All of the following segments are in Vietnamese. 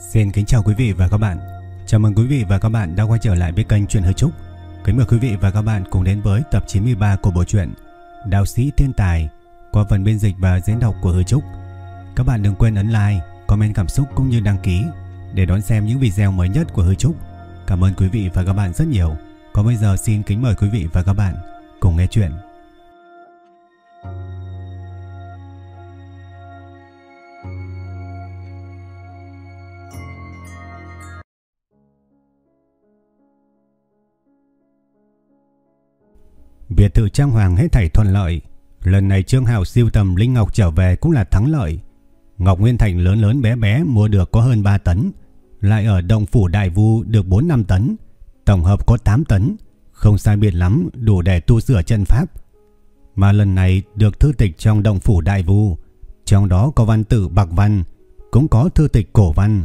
Xin kính chào quý vị và các bạn. Chào mừng quý vị và các bạn đã quay trở lại với kênh Truyện Hơi Trúc. Kính mời quý vị và các bạn cùng đến với tập 93 của bộ truyện Đạo sĩ thiên tài qua phần biên dịch và diễn đọc của Hơi Trúc. Các bạn đừng quên ấn like, comment cảm xúc cũng như đăng ký để đón xem những video mới nhất của Hơi Trúc. Cảm ơn quý vị và các bạn rất nhiều. Còn bây giờ xin kính mời quý vị và các bạn cùng nghe chuyện. Biệt thự Trang Hoàng hết thảy thuận lợi. Lần này Trương Hạo siêu tầm Linh Ngọc trở về cũng là thắng lợi. Ngọc Nguyên Thành lớn lớn bé bé mua được có hơn 3 tấn. Lại ở Động Phủ Đại Vu được 4-5 tấn. Tổng hợp có 8 tấn. Không sai biệt lắm, đủ để tu sửa chân pháp. Mà lần này được thư tịch trong Động Phủ Đại Vu. Trong đó có văn tự Bạc Văn. Cũng có thư tịch cổ văn.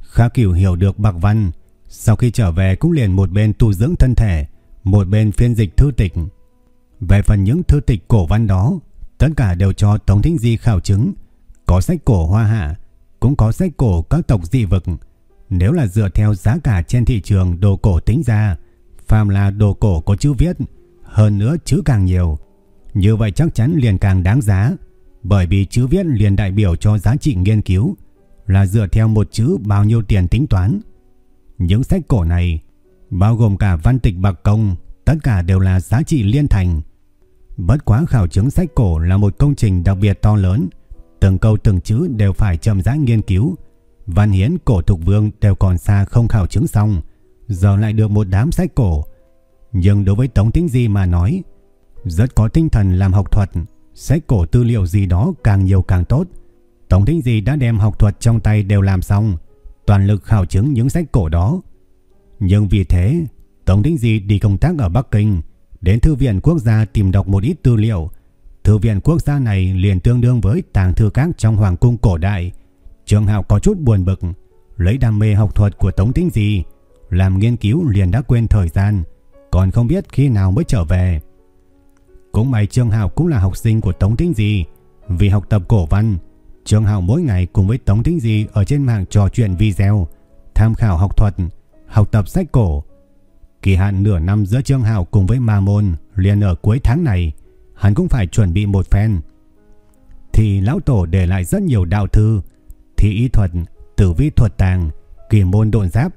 Khá Cửu hiểu được Bạc Văn. Sau khi trở về cũng liền một bên tu dưỡng thân thể. Một bên phiên dịch thư tịch về phần những thư tịch cổ văn đó, tất cả đều cho Tống Thính Di khảo chứng. Có sách cổ hoa hạ, cũng có sách cổ các tộc dị vực. Nếu là dựa theo giá cả trên thị trường đồ cổ tính ra, phàm là đồ cổ có chữ viết, hơn nữa chữ càng nhiều. Như vậy chắc chắn liền càng đáng giá, bởi vì chữ viết liền đại biểu cho giá trị nghiên cứu, là dựa theo một chữ bao nhiêu tiền tính toán. Những sách cổ này, bao gồm cả văn tịch bạc công, tất cả đều là giá trị liên thành. Bất quá khảo chứng sách cổ là một công trình đặc biệt to lớn, từng câu từng chữ đều phải chậm rãi nghiên cứu. Văn hiến cổ thục vương đều còn xa không khảo chứng xong, giờ lại được một đám sách cổ. Nhưng đối với Tống Tĩnh Di mà nói, rất có tinh thần làm học thuật, sách cổ tư liệu gì đó càng nhiều càng tốt. Tống Tĩnh Di đã đem học thuật trong tay đều làm xong, toàn lực khảo chứng những sách cổ đó. Nhưng vì thế, Tống Tĩnh Di đi công tác ở Bắc Kinh, đến Thư viện Quốc gia tìm đọc một ít tư liệu. Thư viện Quốc gia này liền tương đương với tàng thư các trong Hoàng cung cổ đại. Trường Hạo có chút buồn bực, lấy đam mê học thuật của Tống Tĩnh Di, làm nghiên cứu liền đã quên thời gian, còn không biết khi nào mới trở về. Cũng may Trương Hạo cũng là học sinh của Tống Tĩnh Di, vì học tập cổ văn, Trương Hạo mỗi ngày cùng với Tống Tĩnh Di ở trên mạng trò chuyện video, tham khảo học thuật, học tập sách cổ, Kỳ hạn nửa năm giữa Trương Hạo cùng với Ma Môn liền ở cuối tháng này, hắn cũng phải chuẩn bị một phen. Thì lão tổ để lại rất nhiều đạo thư, thì y thuật, tử vi thuật tàng, kỳ môn độn giáp.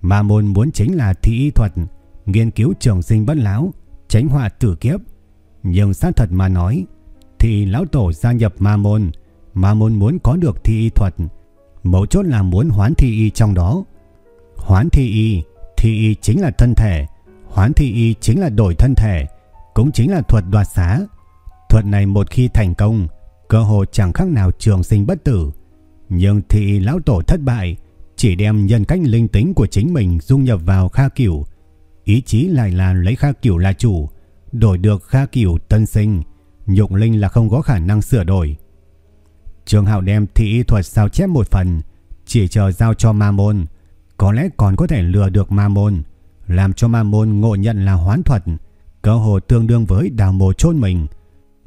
Ma Môn muốn chính là thị y thuật, nghiên cứu trường sinh bất lão, tránh họa tử kiếp. Nhưng xác thật mà nói, thì lão tổ gia nhập Ma Môn, Ma Môn muốn có được thị y thuật, mấu chốt là muốn hoán thị y trong đó. Hoán thị y Thi y chính là thân thể, hoán thi y chính là đổi thân thể, cũng chính là thuật đoạt xá. Thuật này một khi thành công, cơ hội chẳng khác nào trường sinh bất tử. Nhưng thi y lão tổ thất bại, chỉ đem nhân cách linh tính của chính mình dung nhập vào Kha Cửu. Ý chí lại là lấy Kha Cửu là chủ, đổi được Kha Cửu tân sinh, nhục linh là không có khả năng sửa đổi. Trường Hạo đem thị y thuật sao chép một phần, chỉ chờ giao cho ma môn, có lẽ còn có thể lừa được ma môn, làm cho ma môn ngộ nhận là hoán thuật, cơ hồ tương đương với đào mồ chôn mình.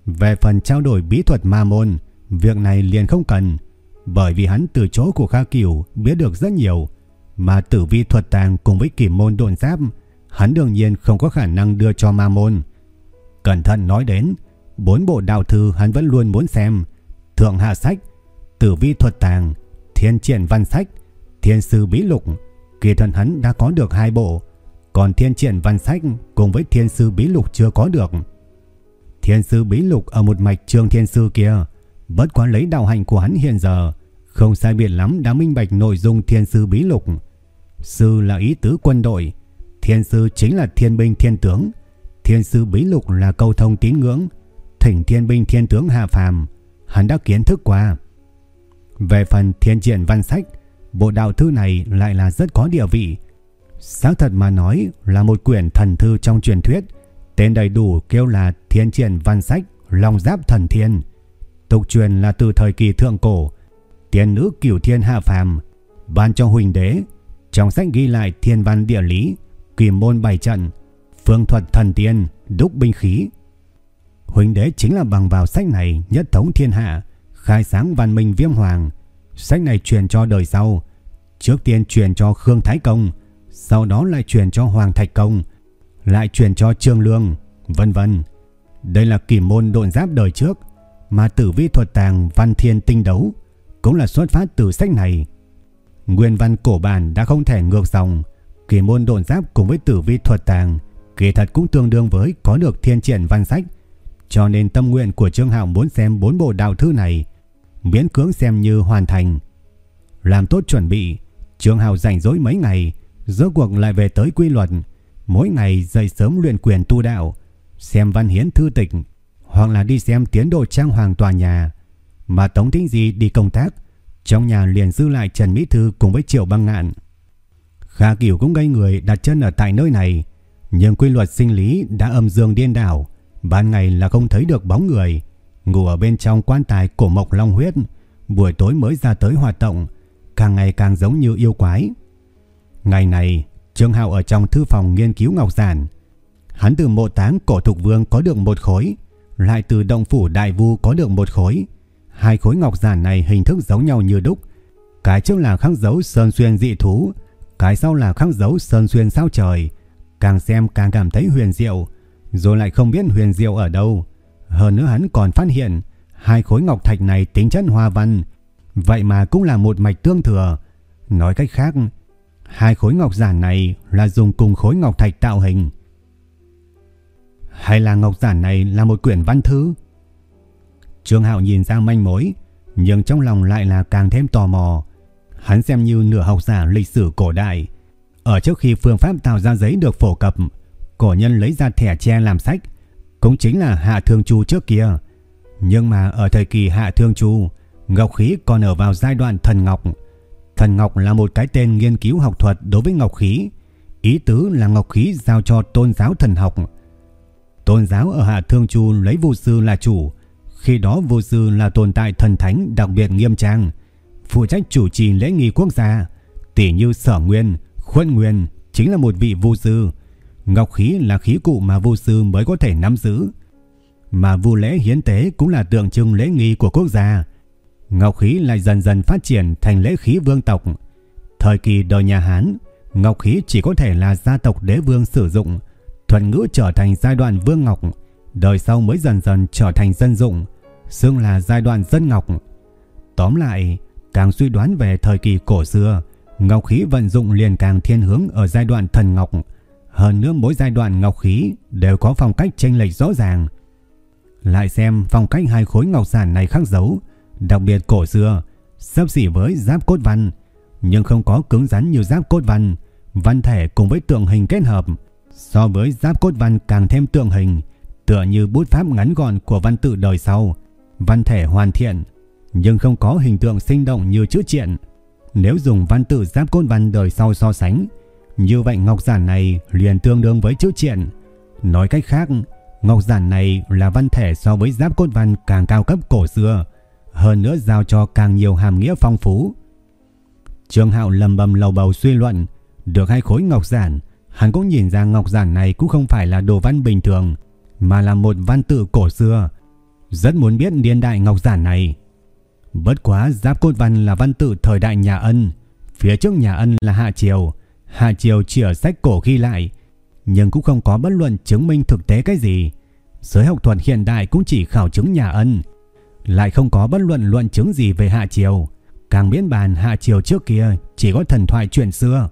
Về phần trao đổi bí thuật ma môn, việc này liền không cần, bởi vì hắn từ chỗ của Kha Cửu biết được rất nhiều, mà tử vi thuật tàng cùng với kỷ môn độn giáp, hắn đương nhiên không có khả năng đưa cho ma môn. Cẩn thận nói đến, bốn bộ đạo thư hắn vẫn luôn muốn xem, thượng hạ sách, tử vi thuật tàng, thiên triển văn sách, Thiên sư bí lục, kỳ thần hắn đã có được hai bộ, còn thiên triển văn sách cùng với thiên sư bí lục chưa có được. Thiên sư bí lục ở một mạch trương thiên sư kia, bất quá lấy đạo hành của hắn hiện giờ, không sai biệt lắm đã minh bạch nội dung thiên sư bí lục. Sư là ý tứ quân đội, thiên sư chính là thiên binh thiên tướng, thiên sư bí lục là câu thông tín ngưỡng, thỉnh thiên binh thiên tướng hạ phàm, hắn đã kiến thức qua. Về phần thiên triển văn sách, Bộ đạo thư này lại là rất có địa vị. Xác thật mà nói là một quyển thần thư trong truyền thuyết. Tên đầy đủ kêu là Thiên Triển Văn Sách Long Giáp Thần Thiên. Tục truyền là từ thời kỳ thượng cổ. Tiên nữ cửu thiên hạ phàm ban cho huỳnh đế. Trong sách ghi lại thiên văn địa lý, kỳ môn bày trận, phương thuật thần tiên, đúc binh khí. Huỳnh đế chính là bằng vào sách này nhất thống thiên hạ, khai sáng văn minh viêm hoàng. Sách này truyền cho đời sau, Trước tiên truyền cho Khương Thái Công, sau đó lại truyền cho Hoàng Thạch Công, lại truyền cho Trương Lương, vân vân. Đây là kỳ môn độn giáp đời trước, mà tử vi thuật tàng văn thiên tinh đấu cũng là xuất phát từ sách này. Nguyên văn cổ bản đã không thể ngược dòng, kỳ môn độn giáp cùng với tử vi thuật tàng kỳ thật cũng tương đương với có được thiên triển văn sách. Cho nên tâm nguyện của Trương Hạo muốn xem bốn bộ đạo thư này, miễn cưỡng xem như hoàn thành. Làm tốt chuẩn bị, Trương hào rảnh rỗi mấy ngày, rốt cuộc lại về tới quy luật, mỗi ngày dậy sớm luyện quyền tu đạo, xem văn hiến thư tịch, hoặc là đi xem tiến độ trang hoàng tòa nhà. Mà Tống Thính Di đi công tác, trong nhà liền dư lại Trần Mỹ Thư cùng với Triệu Băng Ngạn. Kha Kiều cũng gây người đặt chân ở tại nơi này, nhưng quy luật sinh lý đã âm dương điên đảo, ban ngày là không thấy được bóng người, ngủ ở bên trong quan tài cổ mộc long huyết, buổi tối mới ra tới hoạt động, càng ngày càng giống như yêu quái. Ngày này, Trương Hạo ở trong thư phòng nghiên cứu ngọc giản. Hắn từ mộ táng cổ thục vương có được một khối, lại từ động phủ đại vu có được một khối. Hai khối ngọc giản này hình thức giống nhau như đúc. Cái trước là khắc dấu sơn xuyên dị thú, cái sau là khắc dấu sơn xuyên sao trời. Càng xem càng cảm thấy huyền diệu, rồi lại không biết huyền diệu ở đâu. Hơn nữa hắn còn phát hiện hai khối ngọc thạch này tính chất hoa văn, vậy mà cũng là một mạch tương thừa. Nói cách khác, hai khối ngọc giản này là dùng cùng khối ngọc thạch tạo hình. Hay là ngọc giản này là một quyển văn thư? Trương Hạo nhìn ra manh mối, nhưng trong lòng lại là càng thêm tò mò. Hắn xem như nửa học giả lịch sử cổ đại. Ở trước khi phương pháp tạo ra giấy được phổ cập, cổ nhân lấy ra thẻ tre làm sách, cũng chính là Hạ Thương Chu trước kia. Nhưng mà ở thời kỳ Hạ Thương Chu, ngọc khí còn ở vào giai đoạn thần ngọc. Thần ngọc là một cái tên nghiên cứu học thuật đối với ngọc khí. Ý tứ là ngọc khí giao cho tôn giáo thần học. Tôn giáo ở Hạ Thương Chu lấy vô sư là chủ. Khi đó vô sư là tồn tại thần thánh đặc biệt nghiêm trang, phụ trách chủ trì lễ nghi quốc gia, tỷ như Sở Nguyên, Khuân Nguyên chính là một vị vô sư. Ngọc khí là khí cụ mà vô sư mới có thể nắm giữ. Mà vô lễ hiến tế cũng là tượng trưng lễ nghi của quốc gia. Ngọc khí lại dần dần phát triển thành lễ khí vương tộc. Thời kỳ đời nhà Hán, ngọc khí chỉ có thể là gia tộc đế vương sử dụng, thuần ngữ trở thành giai đoạn vương ngọc, đời sau mới dần dần trở thành dân dụng, xưng là giai đoạn dân ngọc. Tóm lại, càng suy đoán về thời kỳ cổ xưa, ngọc khí vận dụng liền càng thiên hướng ở giai đoạn thần ngọc. Hơn nữa mỗi giai đoạn ngọc khí đều có phong cách chênh lệch rõ ràng. Lại xem phong cách hai khối ngọc giản này khác dấu, đặc biệt cổ xưa, sấp xỉ với giáp cốt văn, nhưng không có cứng rắn như giáp cốt văn, văn thể cùng với tượng hình kết hợp. So với giáp cốt văn càng thêm tượng hình, tựa như bút pháp ngắn gọn của văn tự đời sau, văn thể hoàn thiện, nhưng không có hình tượng sinh động như chữ triện. Nếu dùng văn tự giáp cốt văn đời sau so sánh, như vậy ngọc giản này liền tương đương với chữ triện. Nói cách khác, ngọc giản này là văn thể so với giáp cốt văn càng cao cấp cổ xưa, hơn nữa giao cho càng nhiều hàm nghĩa phong phú. Trương Hạo lầm bầm lầu bầu suy luận, được hai khối ngọc giản, hắn cũng nhìn ra ngọc giản này cũng không phải là đồ văn bình thường, mà là một văn tự cổ xưa. Rất muốn biết niên đại ngọc giản này. Bất quá giáp cốt văn là văn tự thời đại nhà Ân, phía trước nhà Ân là Hạ Triều, Hạ Triều chỉ ở sách cổ ghi lại, nhưng cũng không có bất luận chứng minh thực tế cái gì. Giới học thuật hiện đại cũng chỉ khảo chứng nhà Ân, lại không có bất luận luận chứng gì về Hạ Triều. Càng miễn bàn Hạ Triều trước kia chỉ có thần thoại chuyện xưa.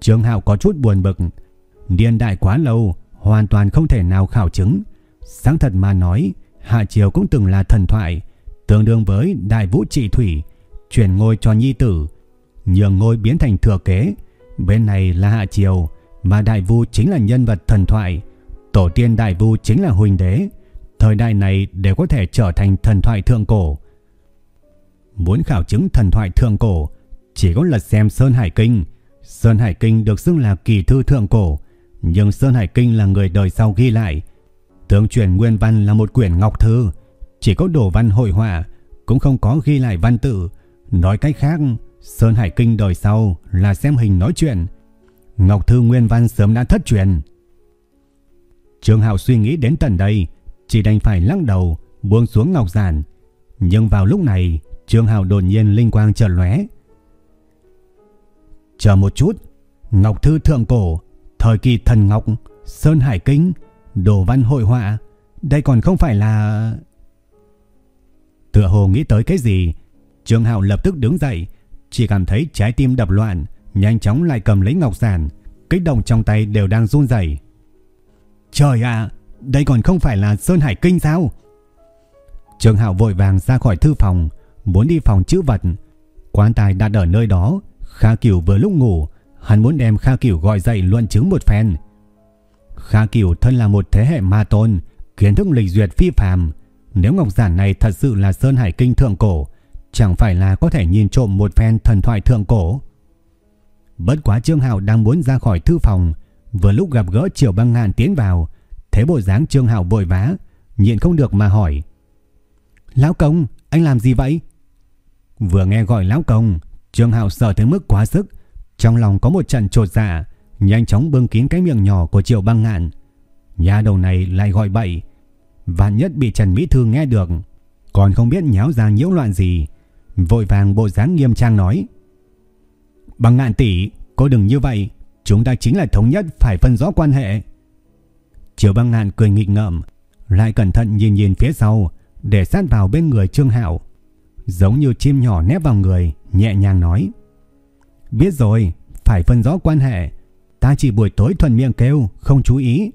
Trương Hạo có chút buồn bực, niên đại quá lâu, hoàn toàn không thể nào khảo chứng. Sáng thật mà nói, Hạ Triều cũng từng là thần thoại, tương đương với Đại Vũ Trị Thủy, chuyển ngôi cho nhi tử, nhường ngôi biến thành thừa kế. Bên này là Hạ Triều, mà Đại Vu chính là nhân vật thần thoại, tổ tiên Đại Vu chính là Huỳnh Đế. Thời đại này đều có thể trở thành thần thoại thượng cổ. Muốn khảo chứng thần thoại thượng cổ, chỉ có lật xem Sơn Hải Kinh. Sơn Hải Kinh được xưng là kỳ thư thượng cổ, nhưng Sơn Hải Kinh là người đời sau ghi lại. Tương truyền nguyên văn là một quyển ngọc thư, chỉ có đồ văn hội họa, cũng không có ghi lại văn tự. Nói cách khác, Sơn Hải Kinh đời sau là xem hình nói chuyện. Ngọc thư nguyên văn sớm đã thất truyền. Trương Hạo suy nghĩ đến tận đây, chỉ đành phải lắc đầu, buông xuống ngọc giản. Nhưng vào lúc này, Trương Hạo đột nhiên linh quang chợt lóe. Chờ một chút, Ngọc Thư Thượng Cổ, thời kỳ thần Ngọc, Sơn Hải Kinh, đồ văn hội họa, đây còn không phải là... Tựa hồ nghĩ tới cái gì, Trương Hạo lập tức đứng dậy, chỉ cảm thấy trái tim đập loạn, nhanh chóng lại cầm lấy ngọc giản, kích động trong tay đều đang run rẩy. Trời ạ, đây còn không phải là Sơn Hải Kinh sao? trường Hạo vội vàng ra khỏi thư phòng, muốn đi phòng chữ vật. Quan tài đặt ở nơi đó, Kha Kiều vừa lúc ngủ, hắn muốn đem Kha Kiều gọi dậy luận chứng một phen. Kha Kiều thân là một thế hệ ma tôn, kiến thức lịch duyệt phi phàm. Nếu ngọc giản này thật sự là Sơn Hải Kinh thượng cổ, chẳng phải là có thể nhìn trộm một phen thần thoại thượng cổ. Bất quá Trương Hạo đang muốn ra khỏi thư phòng, vừa lúc gặp gỡ Triều Băng Ngạn tiến vào, thế bộ dáng Trương hảo vội vã, nhịn không được mà hỏi: "Lão công, anh làm gì vậy?" Vừa nghe gọi lão công, Trương hảo sợ tới mức quá sức, trong lòng có một trận trột dạ, nhanh chóng bưng kín cái miệng nhỏ của Triệu Băng Ngạn. Nhà đầu này lại gọi bậy, vạn nhất bị Trần Mỹ Thư nghe được, còn không biết nháo ra nhiễu loạn gì, vội vàng bộ dáng nghiêm trang nói: "Băng Ngạn tỷ, cô đừng như vậy, chúng ta chính là thống nhất phải phân rõ quan hệ." Triệu Băng Ngạn cười nghịch ngợm, lại cẩn thận nhìn nhìn phía sau, để sát vào bên người Trương Hạo, giống như chim nhỏ nép vào người, nhẹ nhàng nói: "Biết rồi, phải phân rõ quan hệ, ta chỉ buổi tối thuần miệng kêu, không chú ý.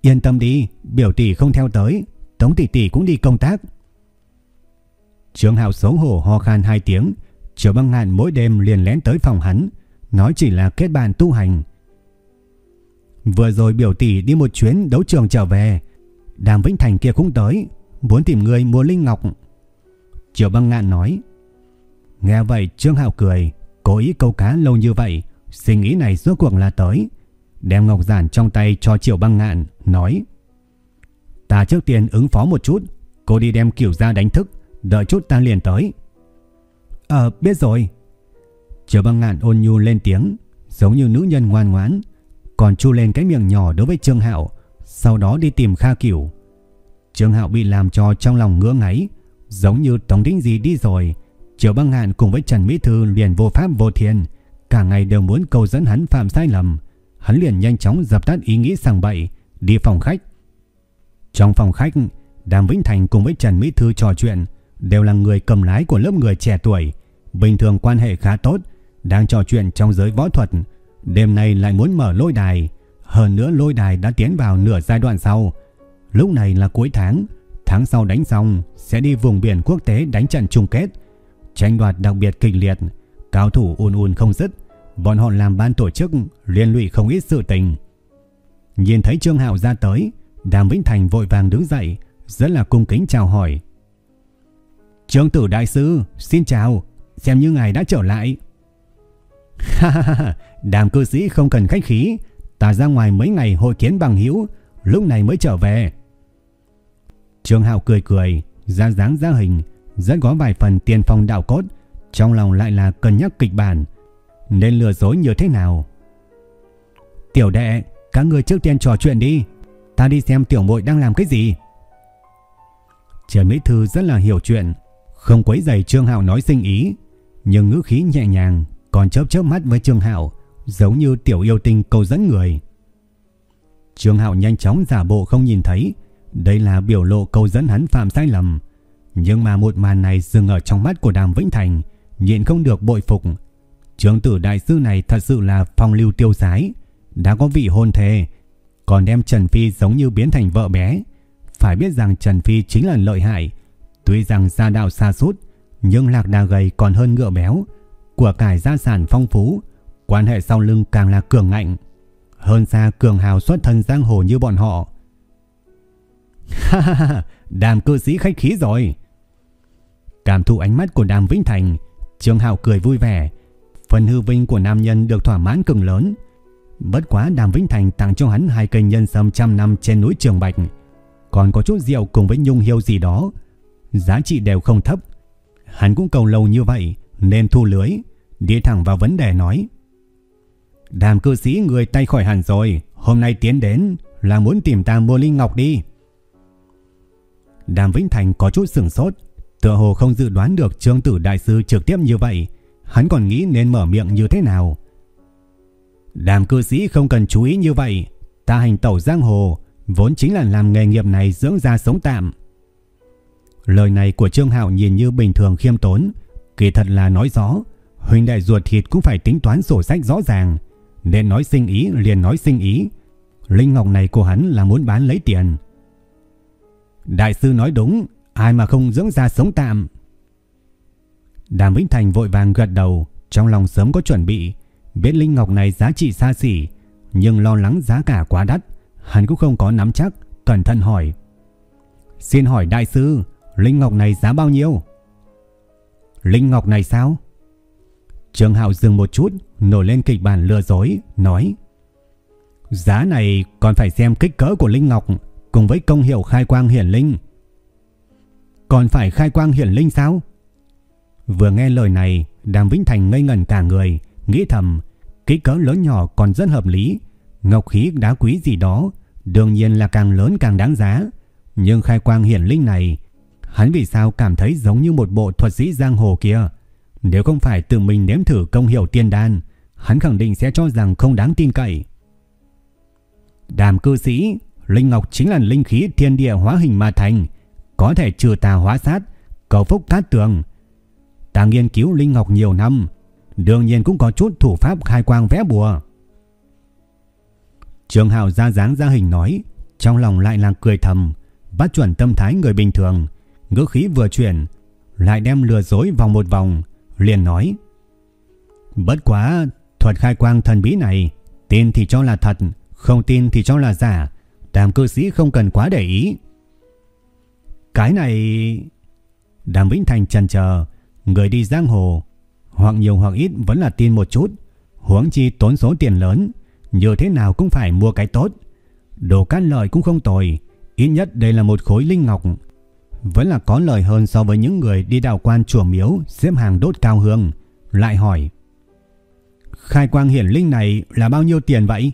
Yên tâm đi, biểu tỷ không theo tới, Tống tỷ tỷ cũng đi công tác." Trương Hạo xấu hổ ho khan hai tiếng, Triệu Băng Ngạn mỗi đêm liền lén tới phòng hắn, nói chỉ là kết bạn tu hành. Vừa rồi biểu tỷ đi một chuyến đấu trường trở về, Đàm Vĩnh Thành kia cũng tới, muốn tìm người mua linh ngọc. Triệu Băng Ngạn nói. Nghe vậy Trương Hạo cười, cố ý câu cá lâu như vậy, suy nghĩ này rốt cuộc là tới. Đem ngọc giản trong tay cho Triệu Băng Ngạn, nói. Ta trước tiên ứng phó một chút, cô đi đem kiểu ra đánh thức, đợi chút ta liền tới. Ờ, biết rồi. Triệu Băng Ngạn ôn nhu lên tiếng, giống như nữ nhân ngoan ngoãn, còn chu lên cái miệng nhỏ đối với Trương Hạo, sau đó đi tìm Kha Cửu. Trương Hạo bị làm cho trong lòng ngứa ngáy, giống như Tống Đinh gì đi rồi. Triệu Băng Ngạn cùng với Trần Mỹ Thư liền vô pháp vô thiên, cả ngày đều muốn cầu dẫn hắn phạm sai lầm. Hắn liền nhanh chóng dập tắt ý nghĩ sằng bậy, đi phòng khách. Trong phòng khách, Đàm Vĩnh Thành cùng với Trần Mỹ Thư trò chuyện, đều là người cầm lái của lớp người trẻ tuổi, bình thường quan hệ khá tốt, đang trò chuyện trong giới võ thuật, đêm nay lại muốn mở lôi đài, hơn nữa lôi đài đã tiến vào nửa giai đoạn sau. Lúc này là cuối tháng, tháng sau đánh xong sẽ đi vùng biển quốc tế đánh trận chung kết. Tranh đoạt đặc biệt kịch liệt, cao thủ ùn ùn không dứt, bọn họ làm ban tổ chức liên lụy không ít sự tình. Nhìn thấy Trương Hạo ra tới, Đàm Vĩnh Thành vội vàng đứng dậy, rất là cung kính chào hỏi. Trương Tử Đại Sư, xin chào, xem như ngài đã trở lại. Đàm cư sĩ không cần khách khí, ta ra ngoài mấy ngày hội kiến bằng hữu, lúc này mới trở về. Trương Hạo cười cười, ra dáng ra hình, rất có vài phần tiền phong đạo cốt, trong lòng lại là cân nhắc kịch bản, nên lừa dối như thế nào. Tiểu đệ, các người trước tiên trò chuyện đi, ta đi xem tiểu muội đang làm cái gì. Trần Mỹ Thư rất là hiểu chuyện, không quấy giày Trương Hạo nói sinh ý, nhưng ngữ khí nhẹ nhàng, còn chớp chớp mắt với Trương Hạo, giống như tiểu yêu tinh cầu dẫn người. Trương Hạo nhanh chóng giả bộ không nhìn thấy, đây là biểu lộ cầu dẫn hắn phạm sai lầm. Nhưng mà một màn này dừng ở trong mắt của Đàm Vĩnh Thành, nhịn không được bội phục. Trương tử đại sư này thật sự là phong lưu tiêu sái, đã có vị hôn thề, còn đem Trần Phi giống như biến thành vợ bé. Phải biết rằng Trần Phi chính là lợi hại, tuy rằng gia đạo xa sút nhưng lạc đà gầy còn hơn ngựa béo, của cải gia sản phong phú, quan hệ sau lưng càng là cường ngạnh, hơn xa cường hào xuất thân giang hồ như bọn họ. Ha ha ha, đàm cư sĩ khách khí rồi. Cảm thụ ánh mắt của đàm Vĩnh Thành, Trương Hạo cười vui vẻ. Phần hư vinh của nam nhân được thỏa mãn cường lớn. Bất quá đàm Vĩnh Thành tặng cho hắn hai cây nhân sâm trăm năm trên núi Trường Bạch. Còn có chút rượu cùng với nhung hiêu gì đó. Giá trị đều không thấp. Hắn cũng cầu lâu như vậy nên thu lưới. Đi thẳng vào vấn đề nói. Đàm cư sĩ người tay khỏi hẳn rồi. Hôm nay tiến đến là muốn tìm ta mua linh ngọc đi. Đàm Vĩnh Thành có chút sửng sốt, tựa hồ không dự đoán được Trương Tử đại sư trực tiếp như vậy, hắn còn nghĩ nên mở miệng như thế nào. Đàm cư sĩ không cần chú ý như vậy. Ta hành tẩu giang hồ, vốn chính là làm nghề nghiệp này dưỡng ra sống tạm. Lời này của Trương Hạo nhìn như bình thường khiêm tốn, kỳ thật là nói rõ, huynh đệ ruột thịt cũng phải tính toán sổ sách rõ ràng, nên nói sinh ý liền nói sinh ý. Linh ngọc này của hắn là muốn bán lấy tiền. Đại sư nói đúng, ai mà không dưỡng ra sống tạm. Đàm Vĩnh Thành vội vàng gật đầu, trong lòng sớm có chuẩn bị, biết linh ngọc này giá trị xa xỉ, nhưng lo lắng giá cả quá đắt, hắn cũng không có nắm chắc, cẩn thận hỏi. Xin hỏi đại sư, linh ngọc này giá bao nhiêu? Linh ngọc này sao? Trường Hạo dừng một chút, nổi lên kịch bản lừa dối, nói: "Giá này còn phải xem kích cỡ của linh ngọc cùng với công hiệu khai quang hiển linh." "Còn phải khai quang hiển linh sao?" Vừa nghe lời này, Đàm Vĩnh Thành ngây ngẩn cả người, nghĩ thầm, kích cỡ lớn nhỏ còn rất hợp lý, ngọc khí đá quý gì đó, đương nhiên là càng lớn càng đáng giá, nhưng khai quang hiển linh này, hắn vì sao cảm thấy giống như một bộ thuật sĩ giang hồ kia? Nếu không phải tự mình nếm thử công hiệu tiên đan, hắn khẳng định sẽ cho rằng không đáng tin cậy. Đàm cư sĩ, linh ngọc chính là linh khí thiên địa hóa hình mà thành, có thể trừ tà hóa sát, cầu phúc cát tường. Ta nghiên cứu linh ngọc nhiều năm, đương nhiên cũng có chút thủ pháp khai quang vẽ bùa. Trường hào ra dáng ra hình nói, trong lòng lại là cười thầm, bắt chuẩn tâm thái người bình thường, ngữ khí vừa chuyển, lại đem lừa dối vòng một vòng, liền nói: "Bất quá, thuật khai quang thần bí này, tin thì cho là thật, không tin thì cho là giả, Đàm cư sĩ không cần quá để ý." Cái này Đàm Vĩnh Thành chần chờ, người đi giang hồ, hoặc nhiều hoặc ít vẫn là tin một chút, huống chi tốn số tiền lớn, như thế nào cũng phải mua cái tốt. Đồ cát lợi cũng không tồi, ít nhất đây là một khối linh ngọc, vẫn là có lời hơn so với những người đi đào quan chùa miếu xếp hàng đốt cao hương. Lại hỏi, khai quang hiển linh này là bao nhiêu tiền vậy?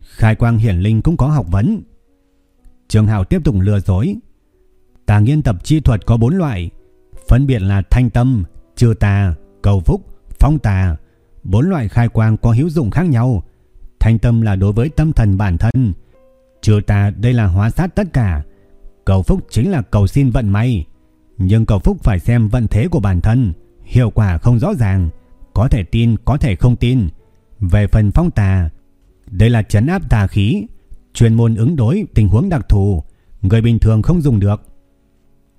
Khai quang hiển linh cũng có học vấn. Trường Hào tiếp tục lừa dối. Tà nghiên tập chi thuật có bốn loại, phân biệt là thanh tâm, trừ tà, cầu phúc, phong tà. Bốn loại khai quang có hữu dụng khác nhau. Thanh tâm là đối với tâm thần bản thân. Trừ tà đây là hóa sát tất cả. Cầu phúc chính là cầu xin vận may. Nhưng cầu phúc phải xem vận thế của bản thân. Hiệu quả không rõ ràng. Có thể tin, có thể không tin. Về phần phong tà, đây là chấn áp tà khí. Chuyên môn ứng đối tình huống đặc thù. Người bình thường không dùng được.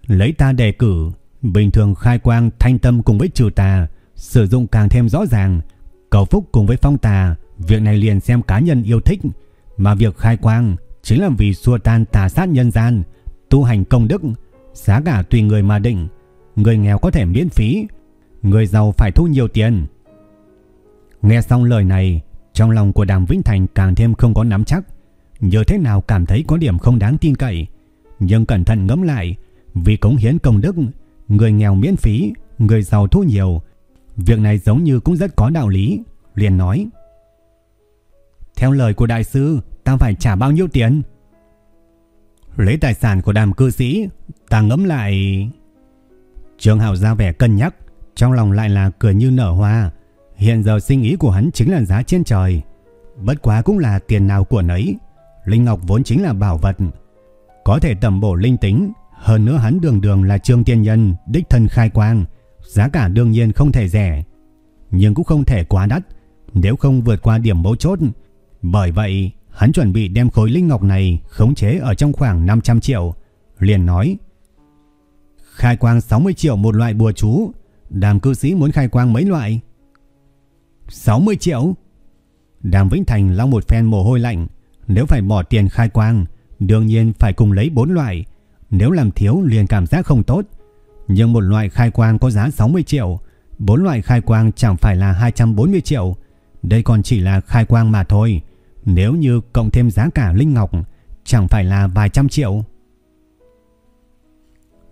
Lấy ta đề cử, bình thường khai quang thanh tâm cùng với trừ tà, sử dụng càng thêm rõ ràng. Cầu phúc cùng với phong tà, việc này liền xem cá nhân yêu thích. Mà việc khai quang chính là vì xua tan tà sát nhân gian, tu hành công đức, giá cả tùy người mà định, người nghèo có thể miễn phí, người giàu phải thu nhiều tiền. Nghe xong lời này, trong lòng của Đàm Vĩnh Thành càng thêm không có nắm chắc, như thế nào cảm thấy có điểm không đáng tin cậy, nhưng cẩn thận ngẫm lại, vì cống hiến công đức, người nghèo miễn phí, người giàu thu nhiều, việc này giống như cũng rất có đạo lý, liền nói: "Theo lời của đại sư, ta phải trả bao nhiêu tiền?" Lấy tài sản của đàm cư sĩ, Ta ngẫm lại. Trường hảo ra vẻ cân nhắc, Trong lòng lại là cười như nở hoa. Hiện giờ sinh ý của hắn chính là giá trên trời. Bất quá cũng là tiền nào của nấy. Linh Ngọc vốn chính là bảo vật. Có thể tầm bổ linh tính, Hơn nữa hắn đường đường là trương tiên nhân, Đích thân khai quang, Giá cả đương nhiên không thể rẻ. Nhưng cũng không thể quá đắt, Nếu không vượt qua điểm mấu chốt. Bởi vậy Hắn chuẩn bị đem khối linh ngọc này khống chế ở trong khoảng 500 triệu. Liền nói. Khai quang 60 triệu một loại bùa chú. Đàm cư sĩ muốn khai quang mấy loại? 60 triệu? Đàm Vĩnh Thành lau một phen mồ hôi lạnh. Nếu phải bỏ tiền khai quang, đương nhiên phải cùng lấy 4 loại. Nếu làm thiếu liền cảm giác không tốt. Nhưng một loại khai quang có giá 60 triệu. bốn loại khai quang chẳng phải là 240 triệu. Đây còn chỉ là khai quang mà thôi. Nếu như cộng thêm giá cả Linh Ngọc, Chẳng phải là vài trăm triệu.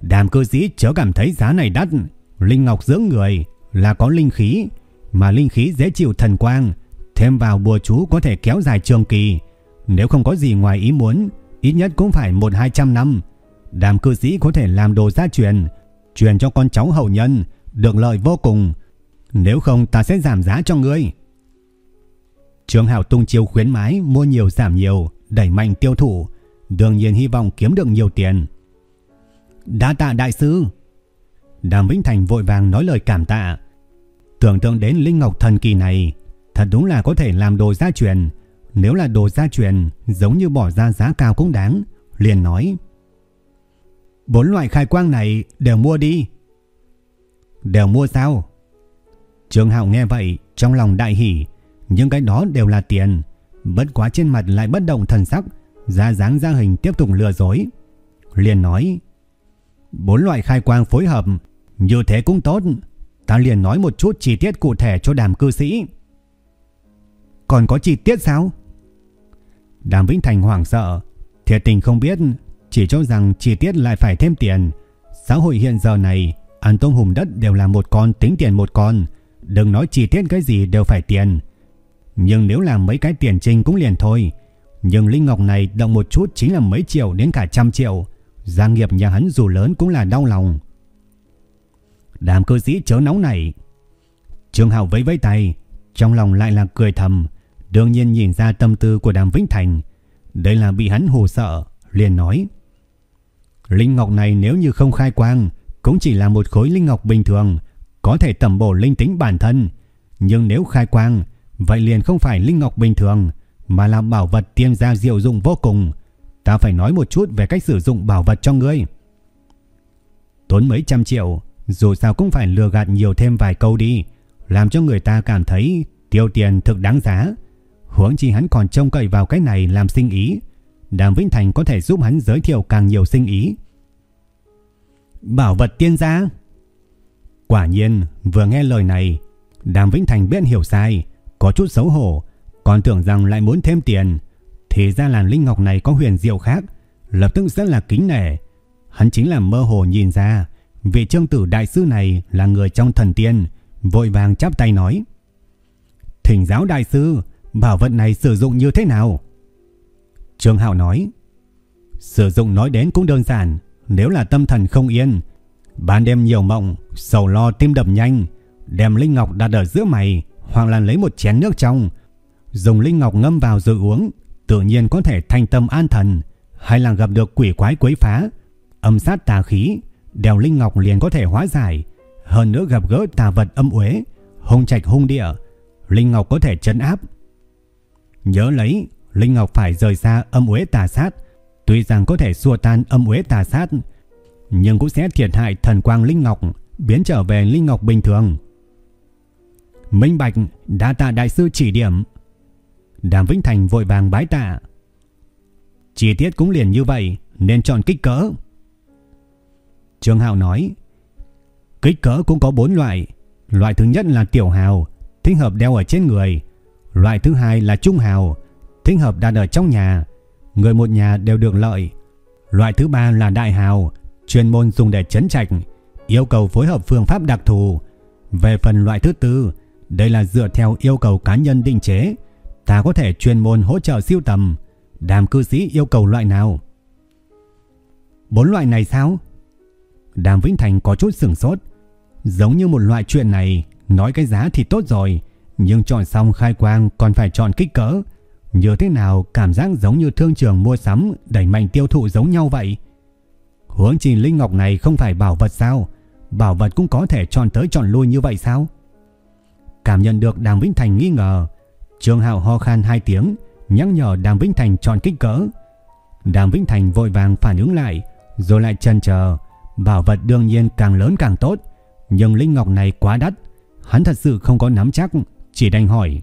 Đàm cơ sĩ chớ cảm thấy giá này đắt. Linh Ngọc dưỡng người Là có linh khí, Mà linh khí dễ chịu thần quang, Thêm vào bùa chú có thể kéo dài trường kỳ. Nếu không có gì ngoài ý muốn, Ít nhất cũng phải một hai trăm năm. Đàm cư sĩ có thể làm đồ gia truyền Truyền cho con cháu hậu nhân, Được lợi vô cùng. Nếu không, ta sẽ giảm giá cho ngươi. Trương Hạo tung chiêu khuyến mái mua nhiều giảm nhiều, đẩy mạnh tiêu thụ, đương nhiên hy vọng kiếm được nhiều tiền. Đa tạ đại sư. Đàm Vĩnh Thành vội vàng nói lời cảm tạ. Tưởng tượng đến linh ngọc thần kỳ này, thật đúng là có thể làm đồ gia truyền. Nếu là đồ gia truyền, giống như bỏ ra giá cao cũng đáng. Liền nói. Bốn loại khai quang này đều mua đi. Đều mua sao? Trương Hạo nghe vậy, trong lòng đại hỉ, nhưng cái đó đều là tiền. Bất quá trên mặt lại bất động thần sắc, ra dáng ra hình tiếp tục lừa dối. Liền nói, bốn loại khai quang phối hợp, như thế cũng tốt. Ta liền nói một chút chi tiết cụ thể cho đàm cư sĩ. Còn có chi tiết sao? Đàm Vĩnh Thành hoảng sợ, thiệt tình không biết, chỉ cho rằng chi tiết lại phải thêm tiền. Xã hội hiện giờ này, ăn tôm hùm đất đều là một con tính tiền một con, đừng nói chi tiết cái gì đều phải tiền. Nhưng nếu làm mấy cái tiền trinh cũng liền thôi. Nhưng Linh Ngọc này động một chút chính là mấy triệu đến cả trăm triệu. Gia nghiệp nhà hắn dù lớn cũng là đau lòng. Đàm cư sĩ chớ nóng này. Trương Hạo vẫy vẫy tay, trong lòng lại là cười thầm. Đương nhiên nhìn ra tâm tư của đàm Vĩnh Thành. Đây là bị hắn hù sợ, liền nói. Linh Ngọc này nếu như không khai quang, cũng chỉ là một khối Linh Ngọc bình thường, có thể tẩm bổ linh tính bản thân. Nhưng nếu khai quang, Vậy liền không phải linh ngọc bình thường, Mà là bảo vật tiên gia diệu dụng vô cùng. Ta phải nói một chút về cách sử dụng bảo vật cho ngươi. Tốn mấy trăm triệu, Dù sao cũng phải lừa gạt nhiều thêm vài câu đi, Làm cho người ta cảm thấy Tiêu tiền thực đáng giá. Huống chi hắn còn trông cậy vào cái này làm sinh ý. Đàm Vĩnh Thành có thể giúp hắn giới thiệu càng nhiều sinh ý. Bảo vật tiên gia? Quả nhiên, vừa nghe lời này, Đàm Vĩnh Thành biết hiểu sai có chút xấu hổ, còn tưởng rằng lại muốn thêm tiền. Thì ra làn linh ngọc này có huyền diệu khác, lập tức rất là kính nể. Hắn chính là mơ hồ nhìn ra, vị trương tử đại sư này là người trong thần tiên, vội vàng chắp tay nói. Thỉnh giáo đại sư, bảo vật này sử dụng như thế nào? Trương Hạo nói, sử dụng nói đến cũng đơn giản, nếu là tâm thần không yên, ban đêm nhiều mộng, sầu lo tim đập nhanh, đem linh ngọc đặt ở giữa mày, hoặc là lấy một chén nước trong, dùng linh ngọc ngâm vào rồi uống, tự nhiên có thể thanh tâm an thần, hay là gặp được quỷ quái quấy phá, âm sát tà khí, đèo linh ngọc liền có thể hóa giải, hơn nữa gặp gỡ tà vật âm uế, hung trạch hung địa, linh ngọc có thể trấn áp. Nhớ lấy, linh ngọc phải rời xa âm uế tà sát, tuy rằng có thể xua tan âm uế tà sát, nhưng cũng sẽ thiệt hại thần quang linh ngọc, biến trở về linh ngọc bình thường. Minh Bạch đã tạ đại sư chỉ điểm. Đàm Vĩnh Thành vội vàng bái tạ. Chi tiết cũng liền như vậy nên chọn kích cỡ. Trương Hạo nói Kích cỡ cũng có 4 loại. Loại thứ nhất là tiểu hào, thích hợp đeo ở trên người. Loại thứ hai là trung hào, thích hợp đặt ở trong nhà. Người một nhà đều được lợi. Loại thứ ba là đại hào, chuyên môn dùng để chấn trạch, yêu cầu phối hợp phương pháp đặc thù. Về phần loại thứ tư đây là dựa theo yêu cầu cá nhân định chế. Ta có thể chuyên môn hỗ trợ siêu tầm. Đàm cư sĩ yêu cầu loại nào? Bốn loại này sao? Đàm Vĩnh Thành có chút sửng sốt. Giống như một loại chuyện này, nói cái giá thì tốt rồi. Nhưng chọn xong khai quang còn phải chọn kích cỡ. Như thế nào cảm giác giống như thương trường mua sắm đẩy mạnh tiêu thụ giống nhau vậy? Huống chi Linh Ngọc này không phải bảo vật sao? Bảo vật cũng có thể chọn tới chọn lui như vậy sao? Cảm nhận được Đàm Vĩnh Thành nghi ngờ, Trương Hạo ho khan hai tiếng, nhắc nhở Đàm Vĩnh Thành chọn kích cỡ. Đàm Vĩnh Thành vội vàng phản ứng lại, rồi lại chần chờ, bảo vật đương nhiên càng lớn càng tốt, nhưng linh ngọc này quá đắt, hắn thật sự không có nắm chắc, chỉ đành hỏi.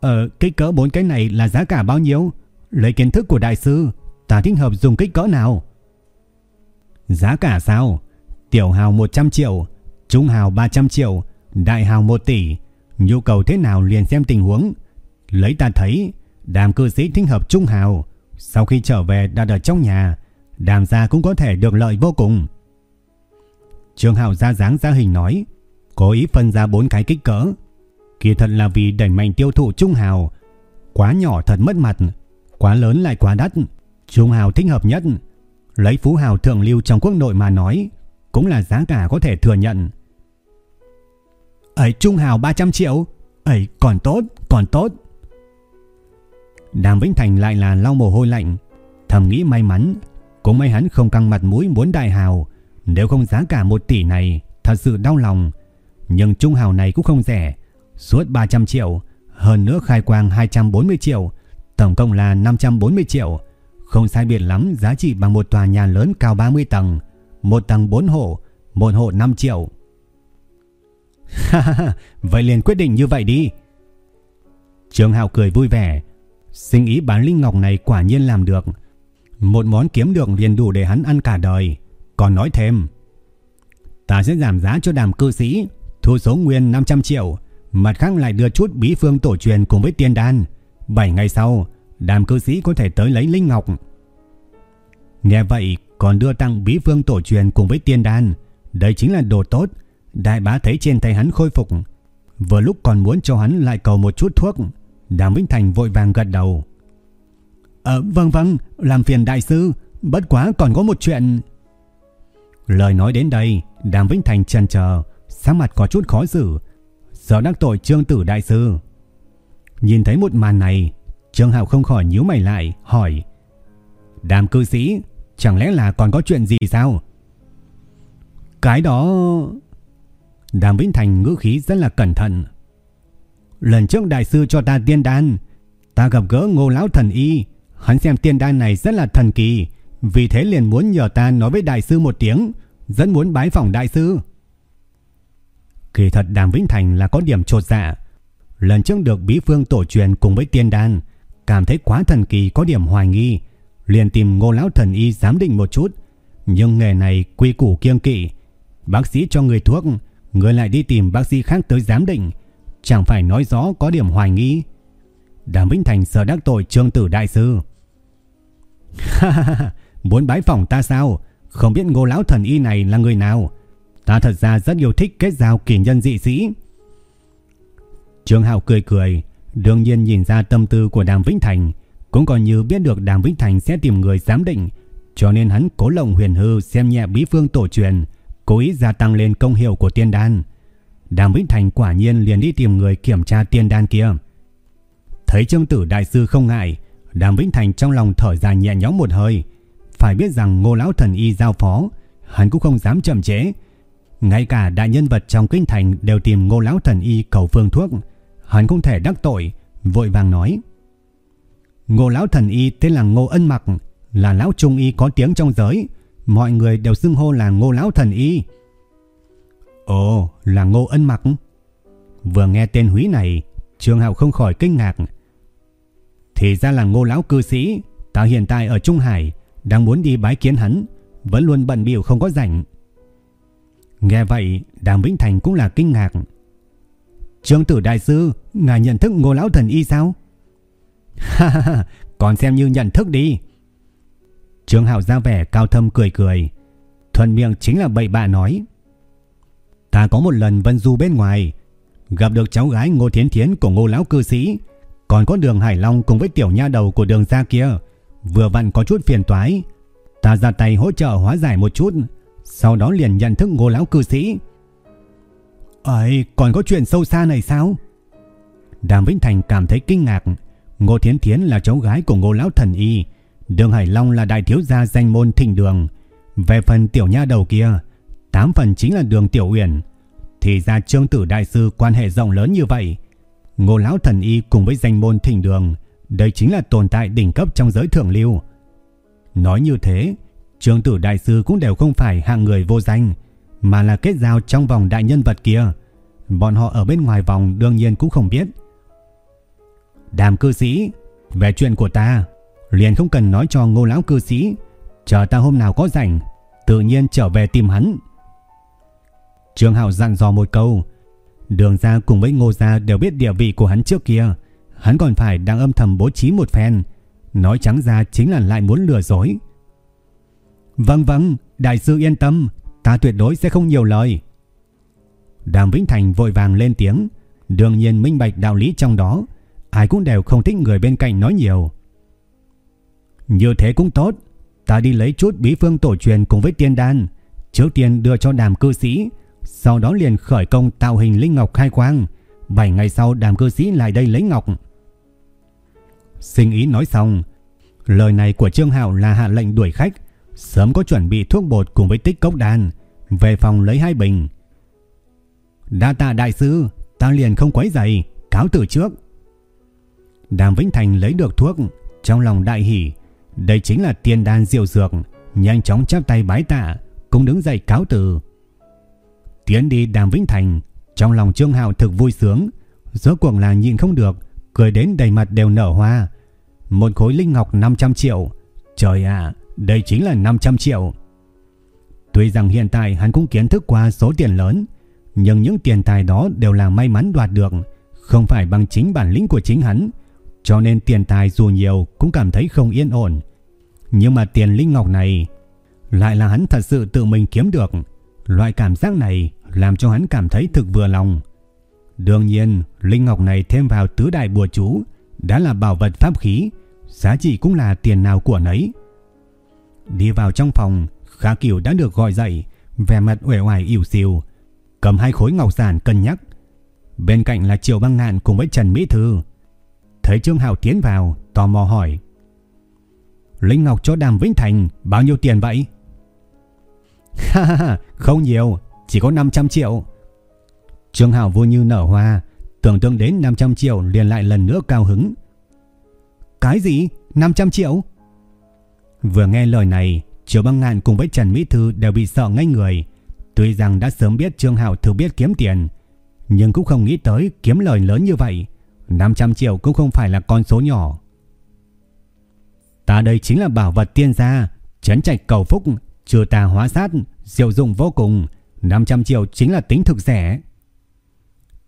Ờ, kích cỡ bốn cái này là giá cả bao nhiêu? Lấy kiến thức của đại sư, ta thích hợp dùng kích cỡ nào? Giá cả sao? Tiểu hào 100 triệu, trung hào 300 triệu, Đại hào 1 tỷ, nhu cầu thế nào liền xem tình huống. Lấy ta thấy, đàm cư sĩ thích hợp trung hào, sau khi trở về đặt ở trong nhà, đàm gia cũng có thể được lợi vô cùng. Trương Hạo ra dáng ra hình nói, cố ý phân ra bốn cái kích cỡ. Kỳ thật là vì đẩy mạnh tiêu thụ trung hào, quá nhỏ thật mất mặt, quá lớn lại quá đắt, trung hào thích hợp nhất. Lấy phú hào thượng lưu trong quốc nội mà nói, cũng là giá cả có thể thừa nhận. Ấy Trung Hào 300 triệu, Ấy còn tốt, còn tốt. Đàm Vĩnh Thành lại là lau mồ hôi lạnh, thầm nghĩ may mắn, cũng may hắn không căng mặt mũi muốn đại hào, nếu không giá cả 1 tỷ này, thật sự đau lòng. Nhưng trung hào này cũng không rẻ, suốt 300 triệu, hơn nữa khai quang 240 triệu, tổng cộng là 540 triệu. Không sai biệt lắm giá trị bằng một tòa nhà lớn cao 30 tầng, một tầng 4 hộ, một hộ 5 triệu. vậy liền quyết định như vậy đi. Trường Hạo cười vui vẻ, sinh ý bán linh ngọc này quả nhiên làm được. Một món kiếm được liền đủ để hắn ăn cả đời. Còn nói thêm, ta sẽ giảm giá cho đàm cư sĩ, thu số nguyên 500 triệu, mặt khác lại đưa chút bí phương tổ truyền cùng với tiên đan. 7 ngày sau, đàm cư sĩ có thể tới lấy linh ngọc. Nghe vậy, còn đưa tặng bí phương tổ truyền cùng với tiên đan. Đây chính là đồ tốt. Đại bá thấy trên tay hắn khôi phục. Vừa lúc còn muốn cho hắn lại cầu một chút thuốc. Đàm Vĩnh Thành vội vàng gật đầu. Ờ, vâng vâng, làm phiền đại sư. Bất quá còn có một chuyện. Lời nói đến đây, Đàm Vĩnh Thành chần chờ, sắc mặt có chút khó xử, sợ đắc tội Trương Tử đại sư. Nhìn thấy một màn này, Trương Hạo không khỏi nhíu mày lại, hỏi: "Đàm cư sĩ, chẳng lẽ là còn có chuyện gì sao?" Cái đó Đàm Vĩnh Thành ngữ khí rất là cẩn thận. Lần trước đại sư cho ta tiên đan, ta gặp gỡ Ngô lão thần y, hắn xem tiên đan này rất là thần kỳ, vì thế liền muốn nhờ ta nói với đại sư một tiếng, rất muốn bái phỏng đại sư. Kỳ thật Đàm Vĩnh Thành là có điểm trột dạ. Lần trước được bí phương tổ truyền cùng với tiên đan, cảm thấy quá thần kỳ có điểm hoài nghi, liền tìm ngô lão thần y giám định một chút. Nhưng nghề này quy củ kiêng kỵ, bác sĩ cho người thuốc, người lại đi tìm bác sĩ khác tới giám định, chẳng phải nói rõ có điểm hoài nghi. Đàm Vĩnh Thành sợ đắc tội trương tử đại sư. Ha ha ha, muốn bái phỏng ta sao? Không biết ngô lão thần y này là người nào? Ta thật ra rất yêu thích kết giao kỳ nhân dị sĩ. Trương Hạo cười cười, đương nhiên nhìn ra tâm tư của Đàm Vĩnh Thành, cũng còn như biết được Đàm Vĩnh Thành sẽ tìm người giám định, cho nên hắn cố lộng huyền hư xem nhẹ bí phương tổ truyền, cố ý gia tăng lên công hiệu của tiên đan. Đàm Vĩnh Thành quả nhiên liền đi tìm người kiểm tra tiên đan kia. Thấy Trương Tử đại sư không ngại, Đàm Vĩnh Thành trong lòng thở dài nhẹ nhõm một hơi, phải biết rằng Ngô lão thần y giao phó, hắn cũng không dám chậm trễ. Ngay cả đại nhân vật trong kinh thành đều tìm Ngô lão thần y cầu phương thuốc, hắn không thể đắc tội, vội vàng nói: Ngô lão thần y tên là Ngô Ân Mặc, là lão trung y có tiếng trong giới, mọi người đều xưng hô là Ngô lão thần y. Ồ, là Ngô Ân Mặc. Vừa nghe tên húy này, Trường Hạo không khỏi kinh ngạc. Thì ra là Ngô lão cư sĩ, ta hiện tại ở Trung Hải, đang muốn đi bái kiến hắn, vẫn luôn bận biểu không có rảnh. Nghe vậy, Đàm Vĩnh Thành cũng là kinh ngạc. Trương tử đại sư, ngài nhận thức ngô lão thần y sao? Ha ha ha, còn xem như nhận thức đi. Trương Hạo ra vẻ cao thâm cười cười. Thuần miệng chính là bậy bạ nói. Ta có một lần vân du bên ngoài, gặp được cháu gái Ngô Thiến Thiến của ngô lão cư sĩ, còn có đường Hải Long cùng với tiểu nha đầu của đường ra kia. Vừa vặn có chút phiền toái, ta ra tay hỗ trợ hóa giải một chút, sau đó liền nhận thức Ngô lão cư sĩ. Ấy, còn có chuyện sâu xa này sao? Đàm Vĩnh Thành cảm thấy kinh ngạc, Ngô Thiến Thiến là cháu gái của Ngô lão thần y, Đường Hải Long là đại thiếu gia danh môn Thịnh Đường. Về phần tiểu nha đầu kia, tám phần chính là Đường Tiểu Uyển. Thì ra Trương Tử đại sư quan hệ rộng lớn như vậy, Ngô lão thần y cùng với danh môn Thịnh Đường đây chính là tồn tại đỉnh cấp trong giới thượng lưu. Nói như thế, trương tử đại sư cũng đều không phải hạng người vô danh, mà là kết giao trong vòng đại nhân vật kia. Bọn họ ở bên ngoài vòng đương nhiên cũng không biết. Đàm cư sĩ, về chuyện của ta, liền không cần nói cho ngô lão cư sĩ, chờ ta hôm nào có rảnh, tự nhiên trở về tìm hắn. Trương Hạo dặn dò một câu, đường ra cùng với ngô gia đều biết địa vị của hắn trước kia, hắn còn phải đang âm thầm bố trí một phen, nói trắng ra chính là lại muốn lừa dối. Vâng vâng, đại sư yên tâm, ta tuyệt đối sẽ không nhiều lời. Đàm Vĩnh Thành vội vàng lên tiếng, đương nhiên minh bạch đạo lý trong đó, ai cũng đều không thích người bên cạnh nói nhiều. Như thế cũng tốt, ta đi lấy chút bí phương tổ truyền cùng với tiên đan, trước tiên đưa cho đàm cư sĩ, sau đó liền khởi công tạo hình linh ngọc khai quang, 7 ngày sau đàm cư sĩ lại đây lấy ngọc. Sinh ý nói xong, lời này của Trương Hạo là hạ lệnh đuổi khách, sớm có chuẩn bị thuốc bột cùng với tích cốc đan, về phòng lấy hai bình. Đa tạ đại sư, ta liền không quấy giày, cáo từ trước. Đàm Vĩnh Thành lấy được thuốc, trong lòng đại hỉ, đây chính là tiền đan diệu dược, nhanh chóng chắp tay bái tạ, cũng đứng dậy cáo từ. Tiến đi Đàm Vĩnh Thành, trong lòng Trương Hạo thực vui sướng, rốt cuộc là nhịn không được, cười đến đầy mặt đều nở hoa. Một khối linh ngọc 500 triệu, trời ạ, đây chính là 500 triệu. Tuy rằng hiện tại hắn cũng kiến thức qua số tiền lớn, nhưng những tiền tài đó đều là may mắn đoạt được, không phải bằng chính bản lĩnh của chính hắn, cho nên tiền tài dù nhiều cũng cảm thấy không yên ổn. Nhưng mà tiền linh ngọc này lại là hắn thật sự tự mình kiếm được. Loại cảm giác này làm cho hắn cảm thấy thực vừa lòng. Đương nhiên, linh ngọc này thêm vào tứ đại bùa chú đã là bảo vật pháp khí, giá trị cũng là tiền nào của nấy. Đi vào trong phòng, Khả Kiều đã được gọi dậy, vẻ mặt uể oải ỉu xìu, cầm hai khối ngọc giản cân nhắc. Bên cạnh là Triệu Băng Ngạn cùng với Trần Mỹ Thư. Thấy Trương Hạo tiến vào, tò mò hỏi: "Linh ngọc cho Đàm Vĩnh Thành bao nhiêu tiền vậy?" "Ha ha ha, không nhiều, chỉ có 500 triệu." Trương Hạo vui như nở hoa, tưởng tượng đến 500 triệu liền lại lần nữa cao hứng. "Cái gì? 500 triệu?" Vừa nghe lời này, Triệu Băng Ngạn cùng với Trần Mỹ Thư đều bị sợ ngay người. Tuy rằng đã sớm biết Trương Hạo thường biết kiếm tiền, nhưng cũng không nghĩ tới kiếm lời lớn như vậy. 500 triệu cũng không phải là con số nhỏ. Ta đây chính là bảo vật tiên gia, chấn trạch cầu phúc, trừ tà hóa sát, diệu dụng vô cùng. 500 triệu chính là tính thực rẻ.